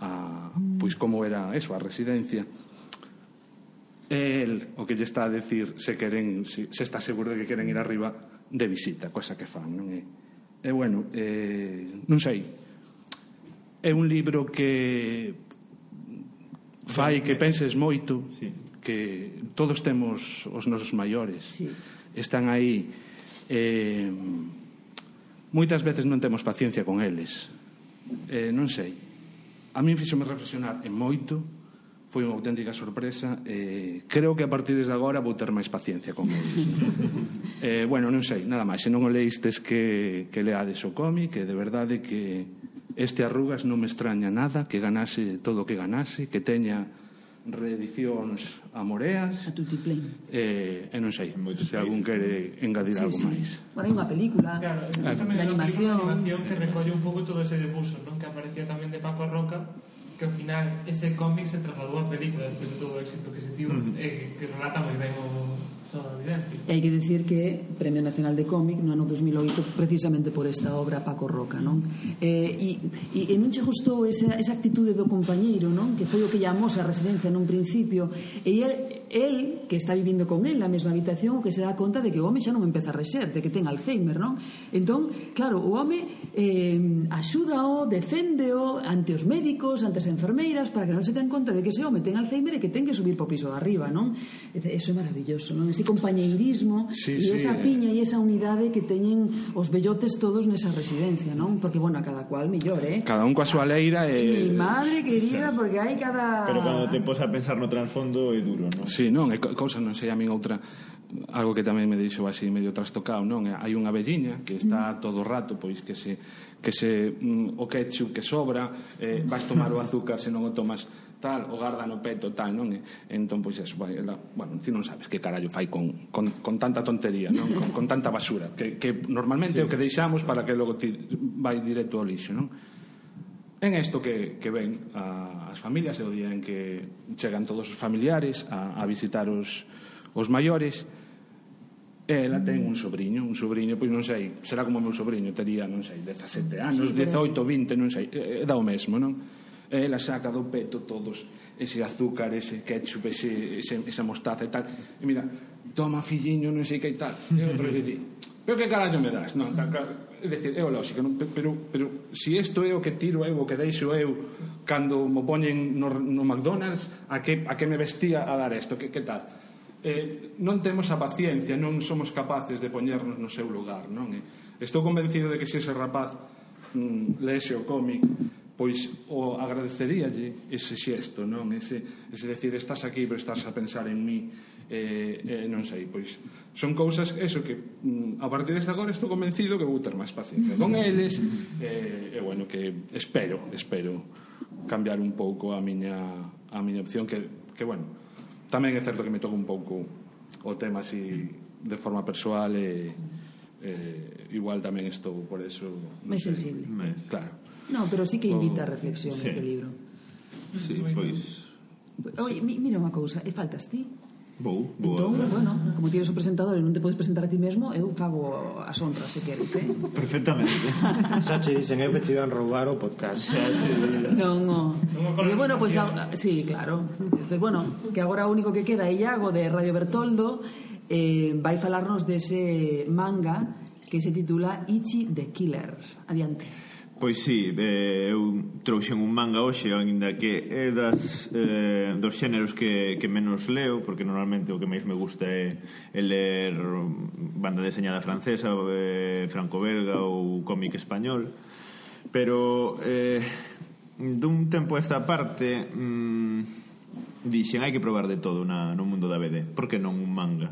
a, pois como era eso, a residencia, é el o que lle está a decir se queren se, se está seguro de que queren ir arriba de visita, cosa que fan, non é? E bueno, eh, non sei. É un libro que fai que penses moito, sí. que todos temos os nosos maiores. Sí. Están aí eh, moitas veces non temos paciencia con eles. Eh, non sei. A mí fixome reflexionar en moito foi unha auténtica sorpresa eh, creo que a partir de agora vou ter máis paciencia con eles. Eh, bueno, non sei, nada máis. Se non o leístes que, que leades o cómic que de verdade que este Arrugas non me extraña nada que ganase todo o que ganase que teña reedicións amoreas. A tutti plain. Eh, e non sei, se algún quere engadir sí, algo sí. máis. Bueno, hai unha película claro, de animación. Película de animación que recolle un pouco todo ese debuso, non? que aparecía tamén de Paco Roca, que ao final ese cómic se trasladou a película despois de todo o éxito que se tivo, mm -hmm. que relata moi ben o, E hai que decir que Premio Nacional de Cómic no ano 2008 precisamente por esta obra Paco Roca, non? Eh, e, e non che gustou esa, esa actitude do compañeiro, non? Que foi o que llamou a residencia nun principio e el el que está vivindo con el na mesma habitación o que se dá conta de que o home xa non empeza a rexer, de que ten Alzheimer, non? Entón, claro, eh, o home eh, axúdao, deféndeo ante os médicos, ante as enfermeiras, para que non se den conta de que ese home ten Alzheimer e que ten que subir po piso de arriba, non? Eso é maravilloso, non? Ese compañeirismo sí, e sí, esa eh. piña e esa unidade que teñen os bellotes todos nesa residencia, non? Porque, bueno, a cada cual millor, eh? Cada un coa súa leira e... Eh... Mi madre querida, porque hai cada... Pero cando te pos a pensar no transfondo é duro, non? Sí. Sí, non, é cousa, non sei a min outra algo que tamén me deixou así medio trastocado, non? Hai unha velliña que está mm. todo o rato, pois que se que se mm, o ketchup que sobra, eh, vas tomar o azúcar se non o tomas tal, o garda no peto tal, non? E, entón pois eso, vai, ela, bueno, ti non sabes que carallo fai con, con, con tanta tontería, non? Con, con tanta basura, que, que normalmente sí. o que deixamos para que logo ti vai directo ao lixo, non? En isto que, que ven a, as familias, é o día en que chegan todos os familiares a, a visitar os, os maiores, e ela ten un sobrinho, un sobrinho, pois non sei, será como o meu sobrinho, tería, non sei, 17 anos, sí, 18, 20, non sei, é, é dá o mesmo, non? E ela saca do peto todos ese azúcar, ese ketchup, ese, ese, esa mostaza e tal. E mira, toma filliño, non sei que e tal. E outro dice, di, pero que carallo me das? Non, tal, é dicir, é o lógico, non? pero, pero se si isto é o que tiro eu, o que deixo eu cando mo poñen no, no McDonald's, a que, a que me vestía a dar isto, que, que tal? Eh, non temos a paciencia, non somos capaces de poñernos no seu lugar, non? Eh, estou convencido de que se ese rapaz mm, lese o cómic pois o agradeceríalle ese xesto, non? Ese, ese decir, estás aquí, pero estás a pensar en mí, eh, eh, non sei, pois son cousas, eso, que mm, a partir desta agora estou convencido que vou ter máis paciencia con eles, eh, e bueno, que espero, espero cambiar un pouco a miña, a miña opción, que, que bueno, tamén é certo que me toca un pouco o tema así de forma persoal e... Eh, eh, igual tamén estou por eso máis sensible. Claro. No, pero sí que invita a reflexión sí. este libro. Sí, pois... Oye, sí. mira unha cousa, e faltas ti? Vou, vou. Entón, bueno, como tienes o presentador e non te podes presentar a ti mesmo, eu fago as honras, se queres, eh? Perfectamente. Xa che dicen, eu que te iban roubar o podcast. non, no. non. E, bueno, pois, pues, sí, claro. Dice, bueno, que agora o único que queda é Iago de Radio Bertoldo, eh, vai falarnos dese manga que se titula Ichi the Killer. Adiante. Pois sí, eh, eu trouxen un manga hoxe, ainda que é das, eh, dos xéneros que, que menos leo, porque normalmente o que máis me gusta é, é ler banda deseñada francesa, eh, franco-belga ou cómic español, pero eh, dun tempo a esta parte mm, dixen hai que probar de todo na, no mundo da BD, por que non un manga?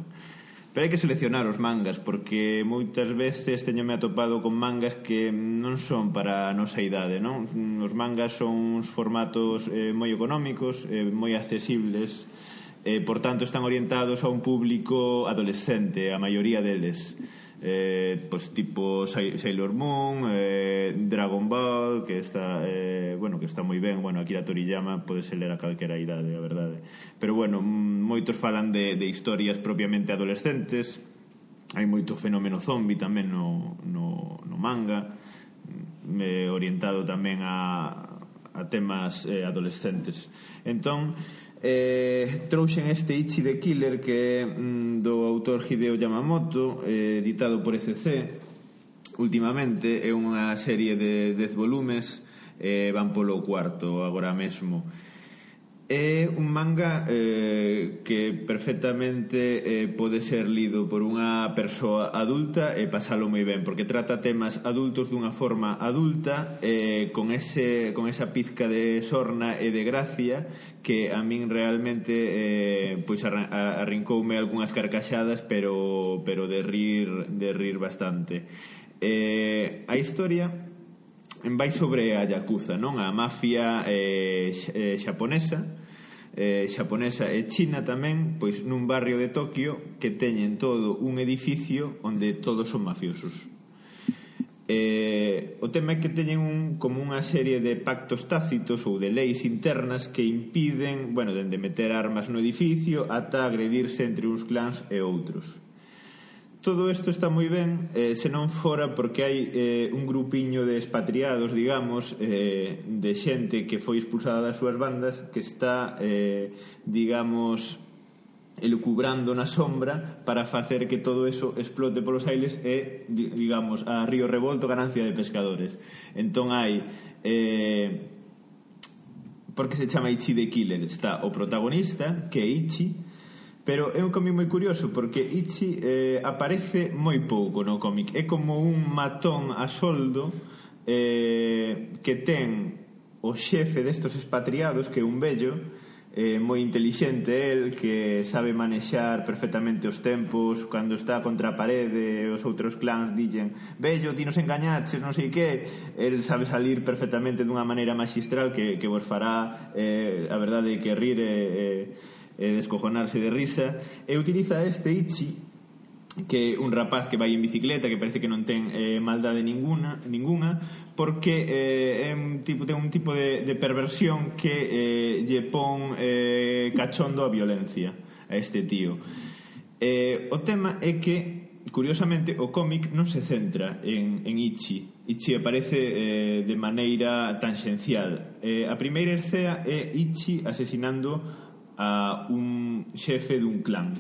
Pero hai que seleccionar os mangas porque moitas veces teñome atopado con mangas que non son para a nosa idade, non? Os mangas son uns formatos eh, moi económicos, eh, moi accesibles, eh, por tanto están orientados a un público adolescente, a maioría deles eh, pues tipo Sailor Moon, eh, Dragon Ball, que está eh, bueno, que está moi ben, bueno, Akira Toriyama pode ser ler a calquera idade, a verdade. Pero bueno, mm, moitos falan de, de historias propiamente adolescentes. Hai moito fenómeno zombie tamén no, no, no manga, mm, eh, orientado tamén a, a temas eh, adolescentes. Entón, eh, trouxen este Ichi the Killer que é mm, do autor Hideo Yamamoto eh, editado por ECC últimamente é unha serie de 10 volumes eh, van polo cuarto agora mesmo. É un manga eh, que perfectamente eh, pode ser lido por unha persoa adulta e pasalo moi ben, porque trata temas adultos dunha forma adulta eh, con, ese, con esa pizca de sorna e de gracia que a min realmente eh, pois arrincoume algunhas carcaxadas pero, pero de rir, de rir bastante. Eh, a historia vai sobre a Yakuza, non? A mafia eh, eh, xaponesa eh, xaponesa e china tamén pois nun barrio de Tokio que teñen todo un edificio onde todos son mafiosos eh, o tema é que teñen un, como unha serie de pactos tácitos ou de leis internas que impiden, bueno, dende meter armas no edificio ata agredirse entre uns clans e outros todo isto está moi ben eh, se non fora porque hai eh, un grupiño de expatriados, digamos, eh, de xente que foi expulsada das súas bandas que está, eh, digamos, elucubrando na sombra para facer que todo eso explote polos aires e, digamos, a río revolto ganancia de pescadores. Entón hai... Eh, porque se chama Ichi the Killer? Está o protagonista, que é Ichi, Pero é un cómic moi curioso porque Ichi eh, aparece moi pouco no cómic. É como un matón a soldo eh, que ten o xefe destos expatriados que é un vello eh, moi intelixente el que sabe manexar perfectamente os tempos cando está contra a parede os outros clans dillen vello, ti nos engañaches, non sei que el sabe salir perfectamente dunha maneira magistral que, que vos fará eh, a verdade que rir eh, eh eh, descojonarse de risa e utiliza este Ichi que un rapaz que vai en bicicleta que parece que non ten eh, maldade ninguna, ninguna porque eh, é un tipo, ten un tipo de, de perversión que eh, lle pon eh, cachondo a violencia a este tío. Eh, o tema é que curiosamente o cómic non se centra en, en Ichi. Ichi aparece eh, de maneira tangencial eh, a primeira escena é Ichi asesinando a un xefe dun clan.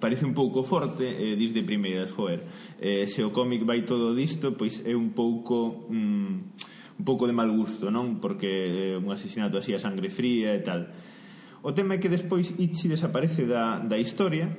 Parece un pouco forte e eh, dis de primeiras, joer eh, se o cómic vai todo disto pois é un pouco mm, un pouco de mal gusto, non? porque é un asesinato así a sangre fría e tal. O tema é que despois Ichi desaparece da, da historia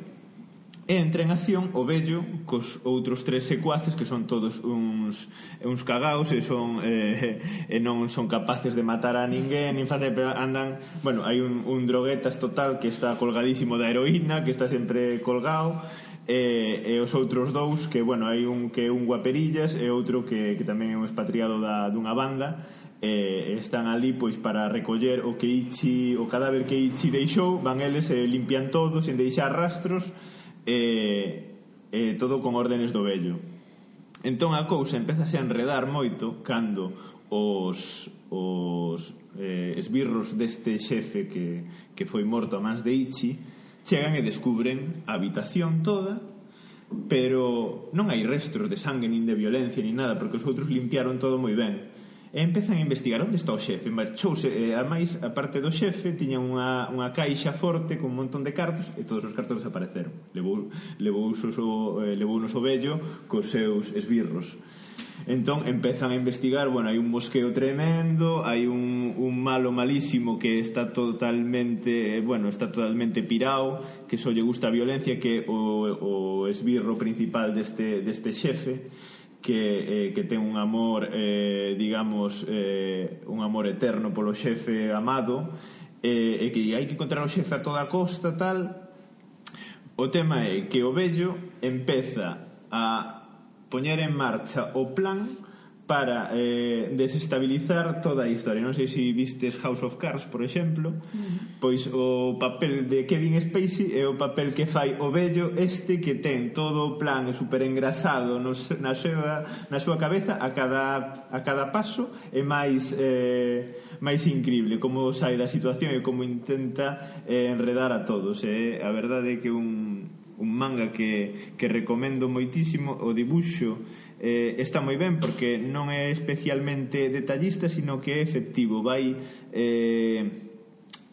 E entra en acción o vello cos outros tres secuaces que son todos uns uns cagaos e son eh, e non son capaces de matar a ninguén, nin facer pero andan, bueno, hai un, un droguetas total que está colgadísimo da heroína, que está sempre colgado e, e os outros dous que, bueno, hai un que é un guaperillas e outro que, que tamén é un expatriado da, dunha banda e están ali pois para recoller o que Ichi, o cadáver que Ichi deixou, van eles e limpian todo sen deixar rastros e, e todo con órdenes do vello. Entón a cousa empeza a enredar moito cando os, os eh, esbirros deste xefe que, que foi morto a mans de Ichi chegan e descubren a habitación toda pero non hai restos de sangue nin de violencia nin nada porque os outros limpiaron todo moi ben e empezan a investigar onde está o xefe? Marchouse, e, ademais, a parte do xefe tiña unha, unha caixa forte con un montón de cartos e todos os cartos desapareceron. Levou, levou, so, eh, levou nos o vello cos seus esbirros. Entón empezan a investigar, bueno, hai un mosqueo tremendo, hai un, un malo malísimo que está totalmente, eh, bueno, está totalmente pirao, que só lle gusta a violencia, que o, o esbirro principal deste, deste xefe que, eh, que ten un amor, eh, digamos, eh, un amor eterno polo xefe amado, eh, e que hai que encontrar o xefe a toda costa, tal. O tema é que o vello empeza a poñer en marcha o plan para eh, desestabilizar toda a historia. Non sei se vistes House of Cards, por exemplo, mm. pois o papel de Kevin Spacey é o papel que fai o vello este que ten todo o plan super engrasado nos, na, súa, na súa cabeza a cada, a cada paso é máis eh, máis increíble como sai da situación e como intenta eh, enredar a todos. É eh? a verdade é que un, un manga que, que recomendo moitísimo o dibuxo eh, está moi ben porque non é especialmente detallista, sino que é efectivo, vai eh,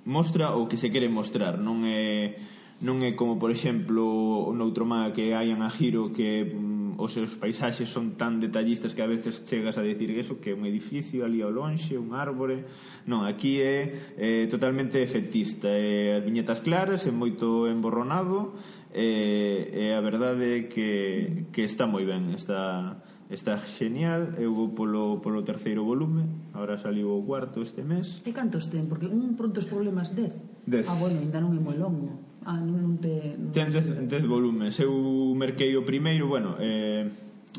mostra o que se quere mostrar, non é non é como por exemplo noutro manga que hai en Ajiro que mm, os seus paisaxes son tan detallistas que a veces chegas a decir eso que é un edificio ali ao lonxe, un árbore non, aquí é eh, totalmente efectista. Eh, as viñetas claras, é moito emborronado e, e a verdade é que, que está moi ben está, está genial eu vou polo, polo terceiro volume. Agora saliu o cuarto este mes. E cantos ten? porque un prontos problemas 10 dez. ah bueno, ainda non é moi longo. Ah, non, non te, non ten 10 volumes. Eu merquei o primeiro bueno, eh,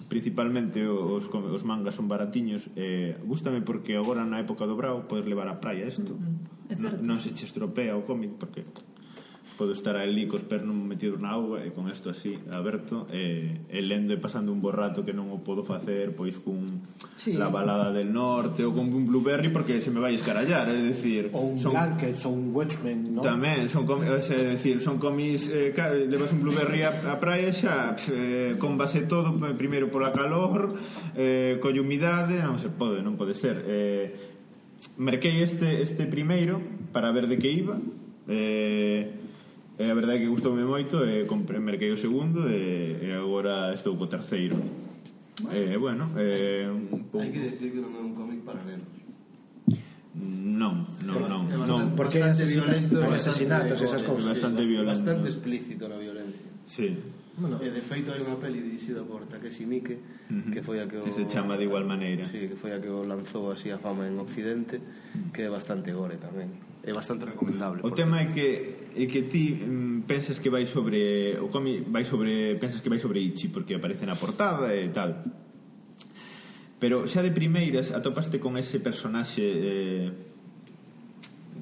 principalmente os, os mangas son baratiños. Eh, gústame porque agora na época do brau podes levar a praia isto. Uh -huh. non, non se che estropea o cómic porque podo estar ali cos pernos metidos na auga e con isto así aberto e, e lendo e pasando un borrato que non o podo facer pois cun sí. la balada del norte ou con un blueberry porque se me vai escarallar é dicir ou un son, blanket ou un watchman no? tamén son comis, é dicir, son comis eh, claro, levas un blueberry a, a praia xa eh, combase todo eh, primeiro pola calor eh, colle humidade non se pode non pode ser eh, merquei este, este primeiro para ver de que iba eh, E a verdade é que gustoume moito e compre, merquei o segundo e, e agora estou co terceiro. E bueno, é un pouco... Hai que decir que non é un cómic para nenos. Non, non, non, non. Porque é violento, asesinatos, esas cousas. Bastante violento. Bastante explícito na violencia. Sí. Bueno, e de feito hai unha peli dirixida por Takeshi Miike uh -huh. que foi a que o... Que se chama de igual maneira. Sí, que foi a que o lanzou así a fama en Occidente, que é bastante gore tamén é bastante recomendable. O tema é que é que ti mm, pensas que vai sobre o cómic vai sobre pensas que vai sobre Ichi porque aparece na portada e tal. Pero xa de primeiras atopaste con ese personaxe eh,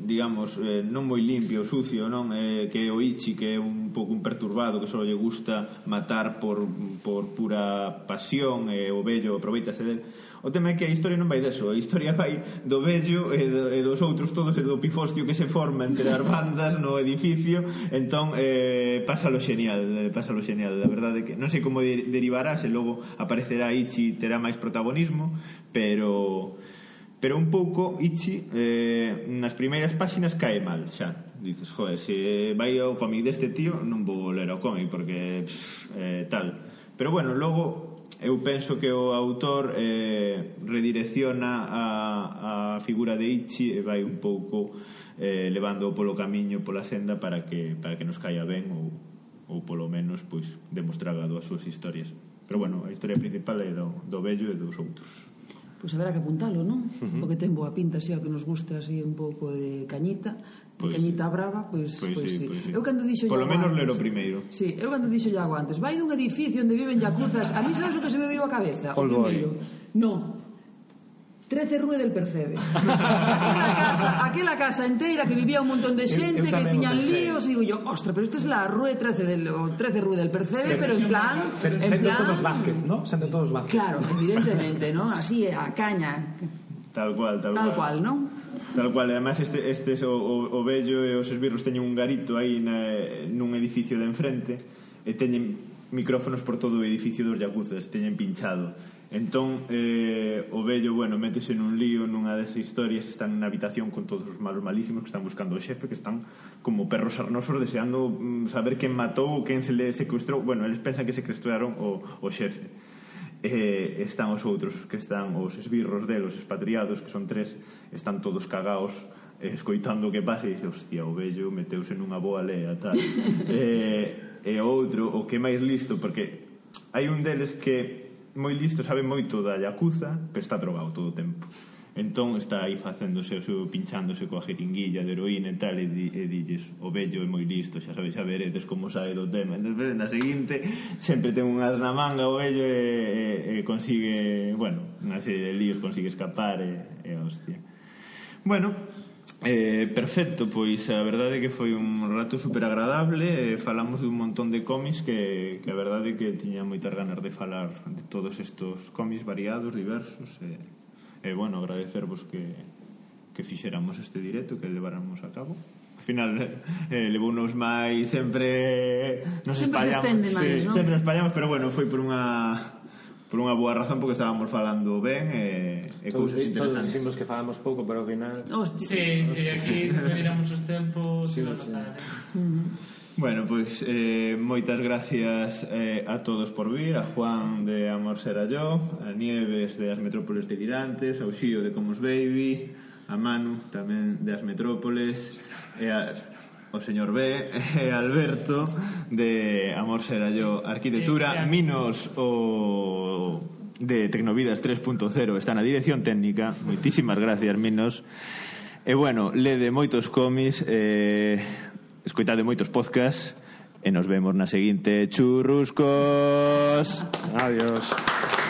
digamos, eh, non moi limpio, sucio, non? Eh, que é o Ichi, que é un pouco un perturbado, que só lle gusta matar por, por pura pasión, e eh, o vello aproveitase del. O tema é que a historia non vai deso, a historia vai do vello e, do, e dos outros todos e do pifostio que se forma entre as bandas no edificio, entón eh, pásalo genial, eh, pásalo genial, la verdade que non sei como de, derivará, se logo aparecerá Ichi terá máis protagonismo, pero Pero un pouco Ichi eh, nas primeiras páxinas cae mal, xa. Dices, joder, se eh, vai ao cómic deste tío, non vou ler o cómic porque pff, eh, tal. Pero bueno, logo eu penso que o autor eh, redirecciona a, a figura de Ichi e vai un pouco eh, levando polo camiño, pola senda para que, para que nos caia ben ou, ou polo menos pois demostrar as súas historias. Pero bueno, a historia principal é do, do vello e dos outros pois haberá que apuntalo, non? Uh -huh. Porque ten boa pinta, así, ao que nos gusta así un pouco de cañita, de pois cañita pois sí. brava, pois, pois, pois sí, pois sí. Eu cando dixo Polo menos lero primeiro. Sí, eu cando dixo Iago antes, vai dun edificio onde viven yacuzas, a mí sabes o que se me veio a cabeza? O, o primeiro. Non, 13 Rúe del Percebe. aquela, casa, aquela casa inteira que vivía un montón de xente, eu, que tiñan líos, e digo yo, ostra, pero isto é es la Rúe 13 del, o 13 Rúe del Percebe, pero, en plan... Pero en sendo plan, todos Vázquez, ¿no? Sendo todos Vázquez. Claro, evidentemente, ¿no? Así, a caña. Tal cual, tal, tal cual. cual. Tal cual, e además este, este o, o, o vello e os esbirros teñen un garito aí na, nun edificio de enfrente e teñen micrófonos por todo o edificio dos yacuzas, teñen pinchado Entón, eh, o vello, bueno, métese nun lío nunha desas historias, están na habitación con todos os malos malísimos que están buscando o xefe, que están como perros arnosos deseando mm, saber quen matou, ou quen se le secuestrou. Bueno, eles pensan que secuestraron o, o xefe. Eh, están os outros que están os esbirros delos expatriados, que son tres, están todos cagaos eh, escoitando o que pasa e dice, hostia, o vello meteuse nunha boa lea, tal. eh, e outro, o que máis listo, porque hai un deles que moi listo, sabe moito da Yakuza, pero está drogado todo o tempo. Entón está aí facéndose o seu pinchándose coa jeringuilla de heroína e tal e, di, e dilles o vello é moi listo, xa sabes, xa veredes como sae do tema. Entón, na seguinte sempre ten unhas na manga o vello e, e, e consigue, bueno, unha serie de líos consigue escapar e, e hostia. Bueno, Eh, perfecto, pois a verdade é que foi un rato super agradable eh, Falamos dun montón de cómics que, que a verdade é que tiña moitas ganas de falar De todos estos cómics variados, diversos E, eh, eh, bueno, agradecervos que, que fixéramos este directo Que leváramos a cabo Al final eh, eh, levounos máis Sempre nos sempre espallamos se estende máis, sí, non? Sempre nos espallamos, pero bueno, foi por unha por unha boa razón porque estábamos falando ben e, e todos, cousas interesantes. Todos dicimos que falamos pouco, pero ao final... Hostia, sí, sí, aquí se pediramos os tempos... Sí, sí. Bueno, pois pues, eh, moitas gracias eh, a todos por vir, a Juan de Amor Será Yo, a Nieves de As Metrópoles de Girantes, ao Xío de Comos Baby, a Manu tamén de As Metrópoles, e a o señor B, eh, Alberto, de Amor Será Yo Arquitectura, Minos o de Tecnovidas 3.0 está na dirección técnica. Moitísimas gracias, Minos. E bueno, lede moitos cómics, eh, escoitade moitos podcasts e nos vemos na seguinte Churruscos. Adiós.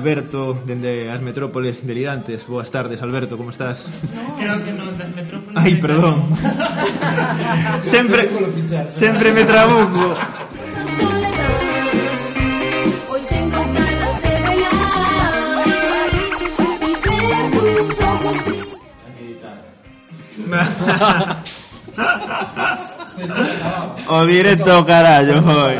Alberto, dende as Metrópoles Delirantes. Boas tardes, Alberto, como estás? Creo que non das metrópoles Ai, perdón. Sempre Sempre me trabuco. Hoy O directo carallo foi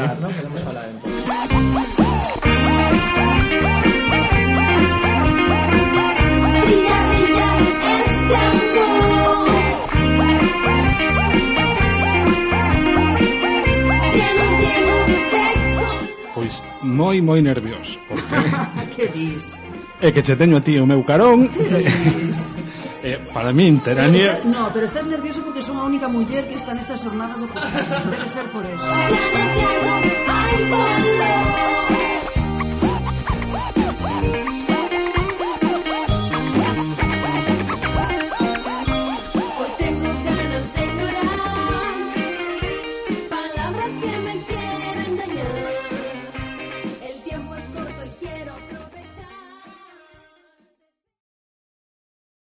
moi, moi nervioso. Porque... que dis? É que che teño a ti o meu carón. Que dis? eh, para min Terania... Pero, no, pero estás nervioso porque son a única muller que está nestas jornadas do Congreso. Debe ser por eso.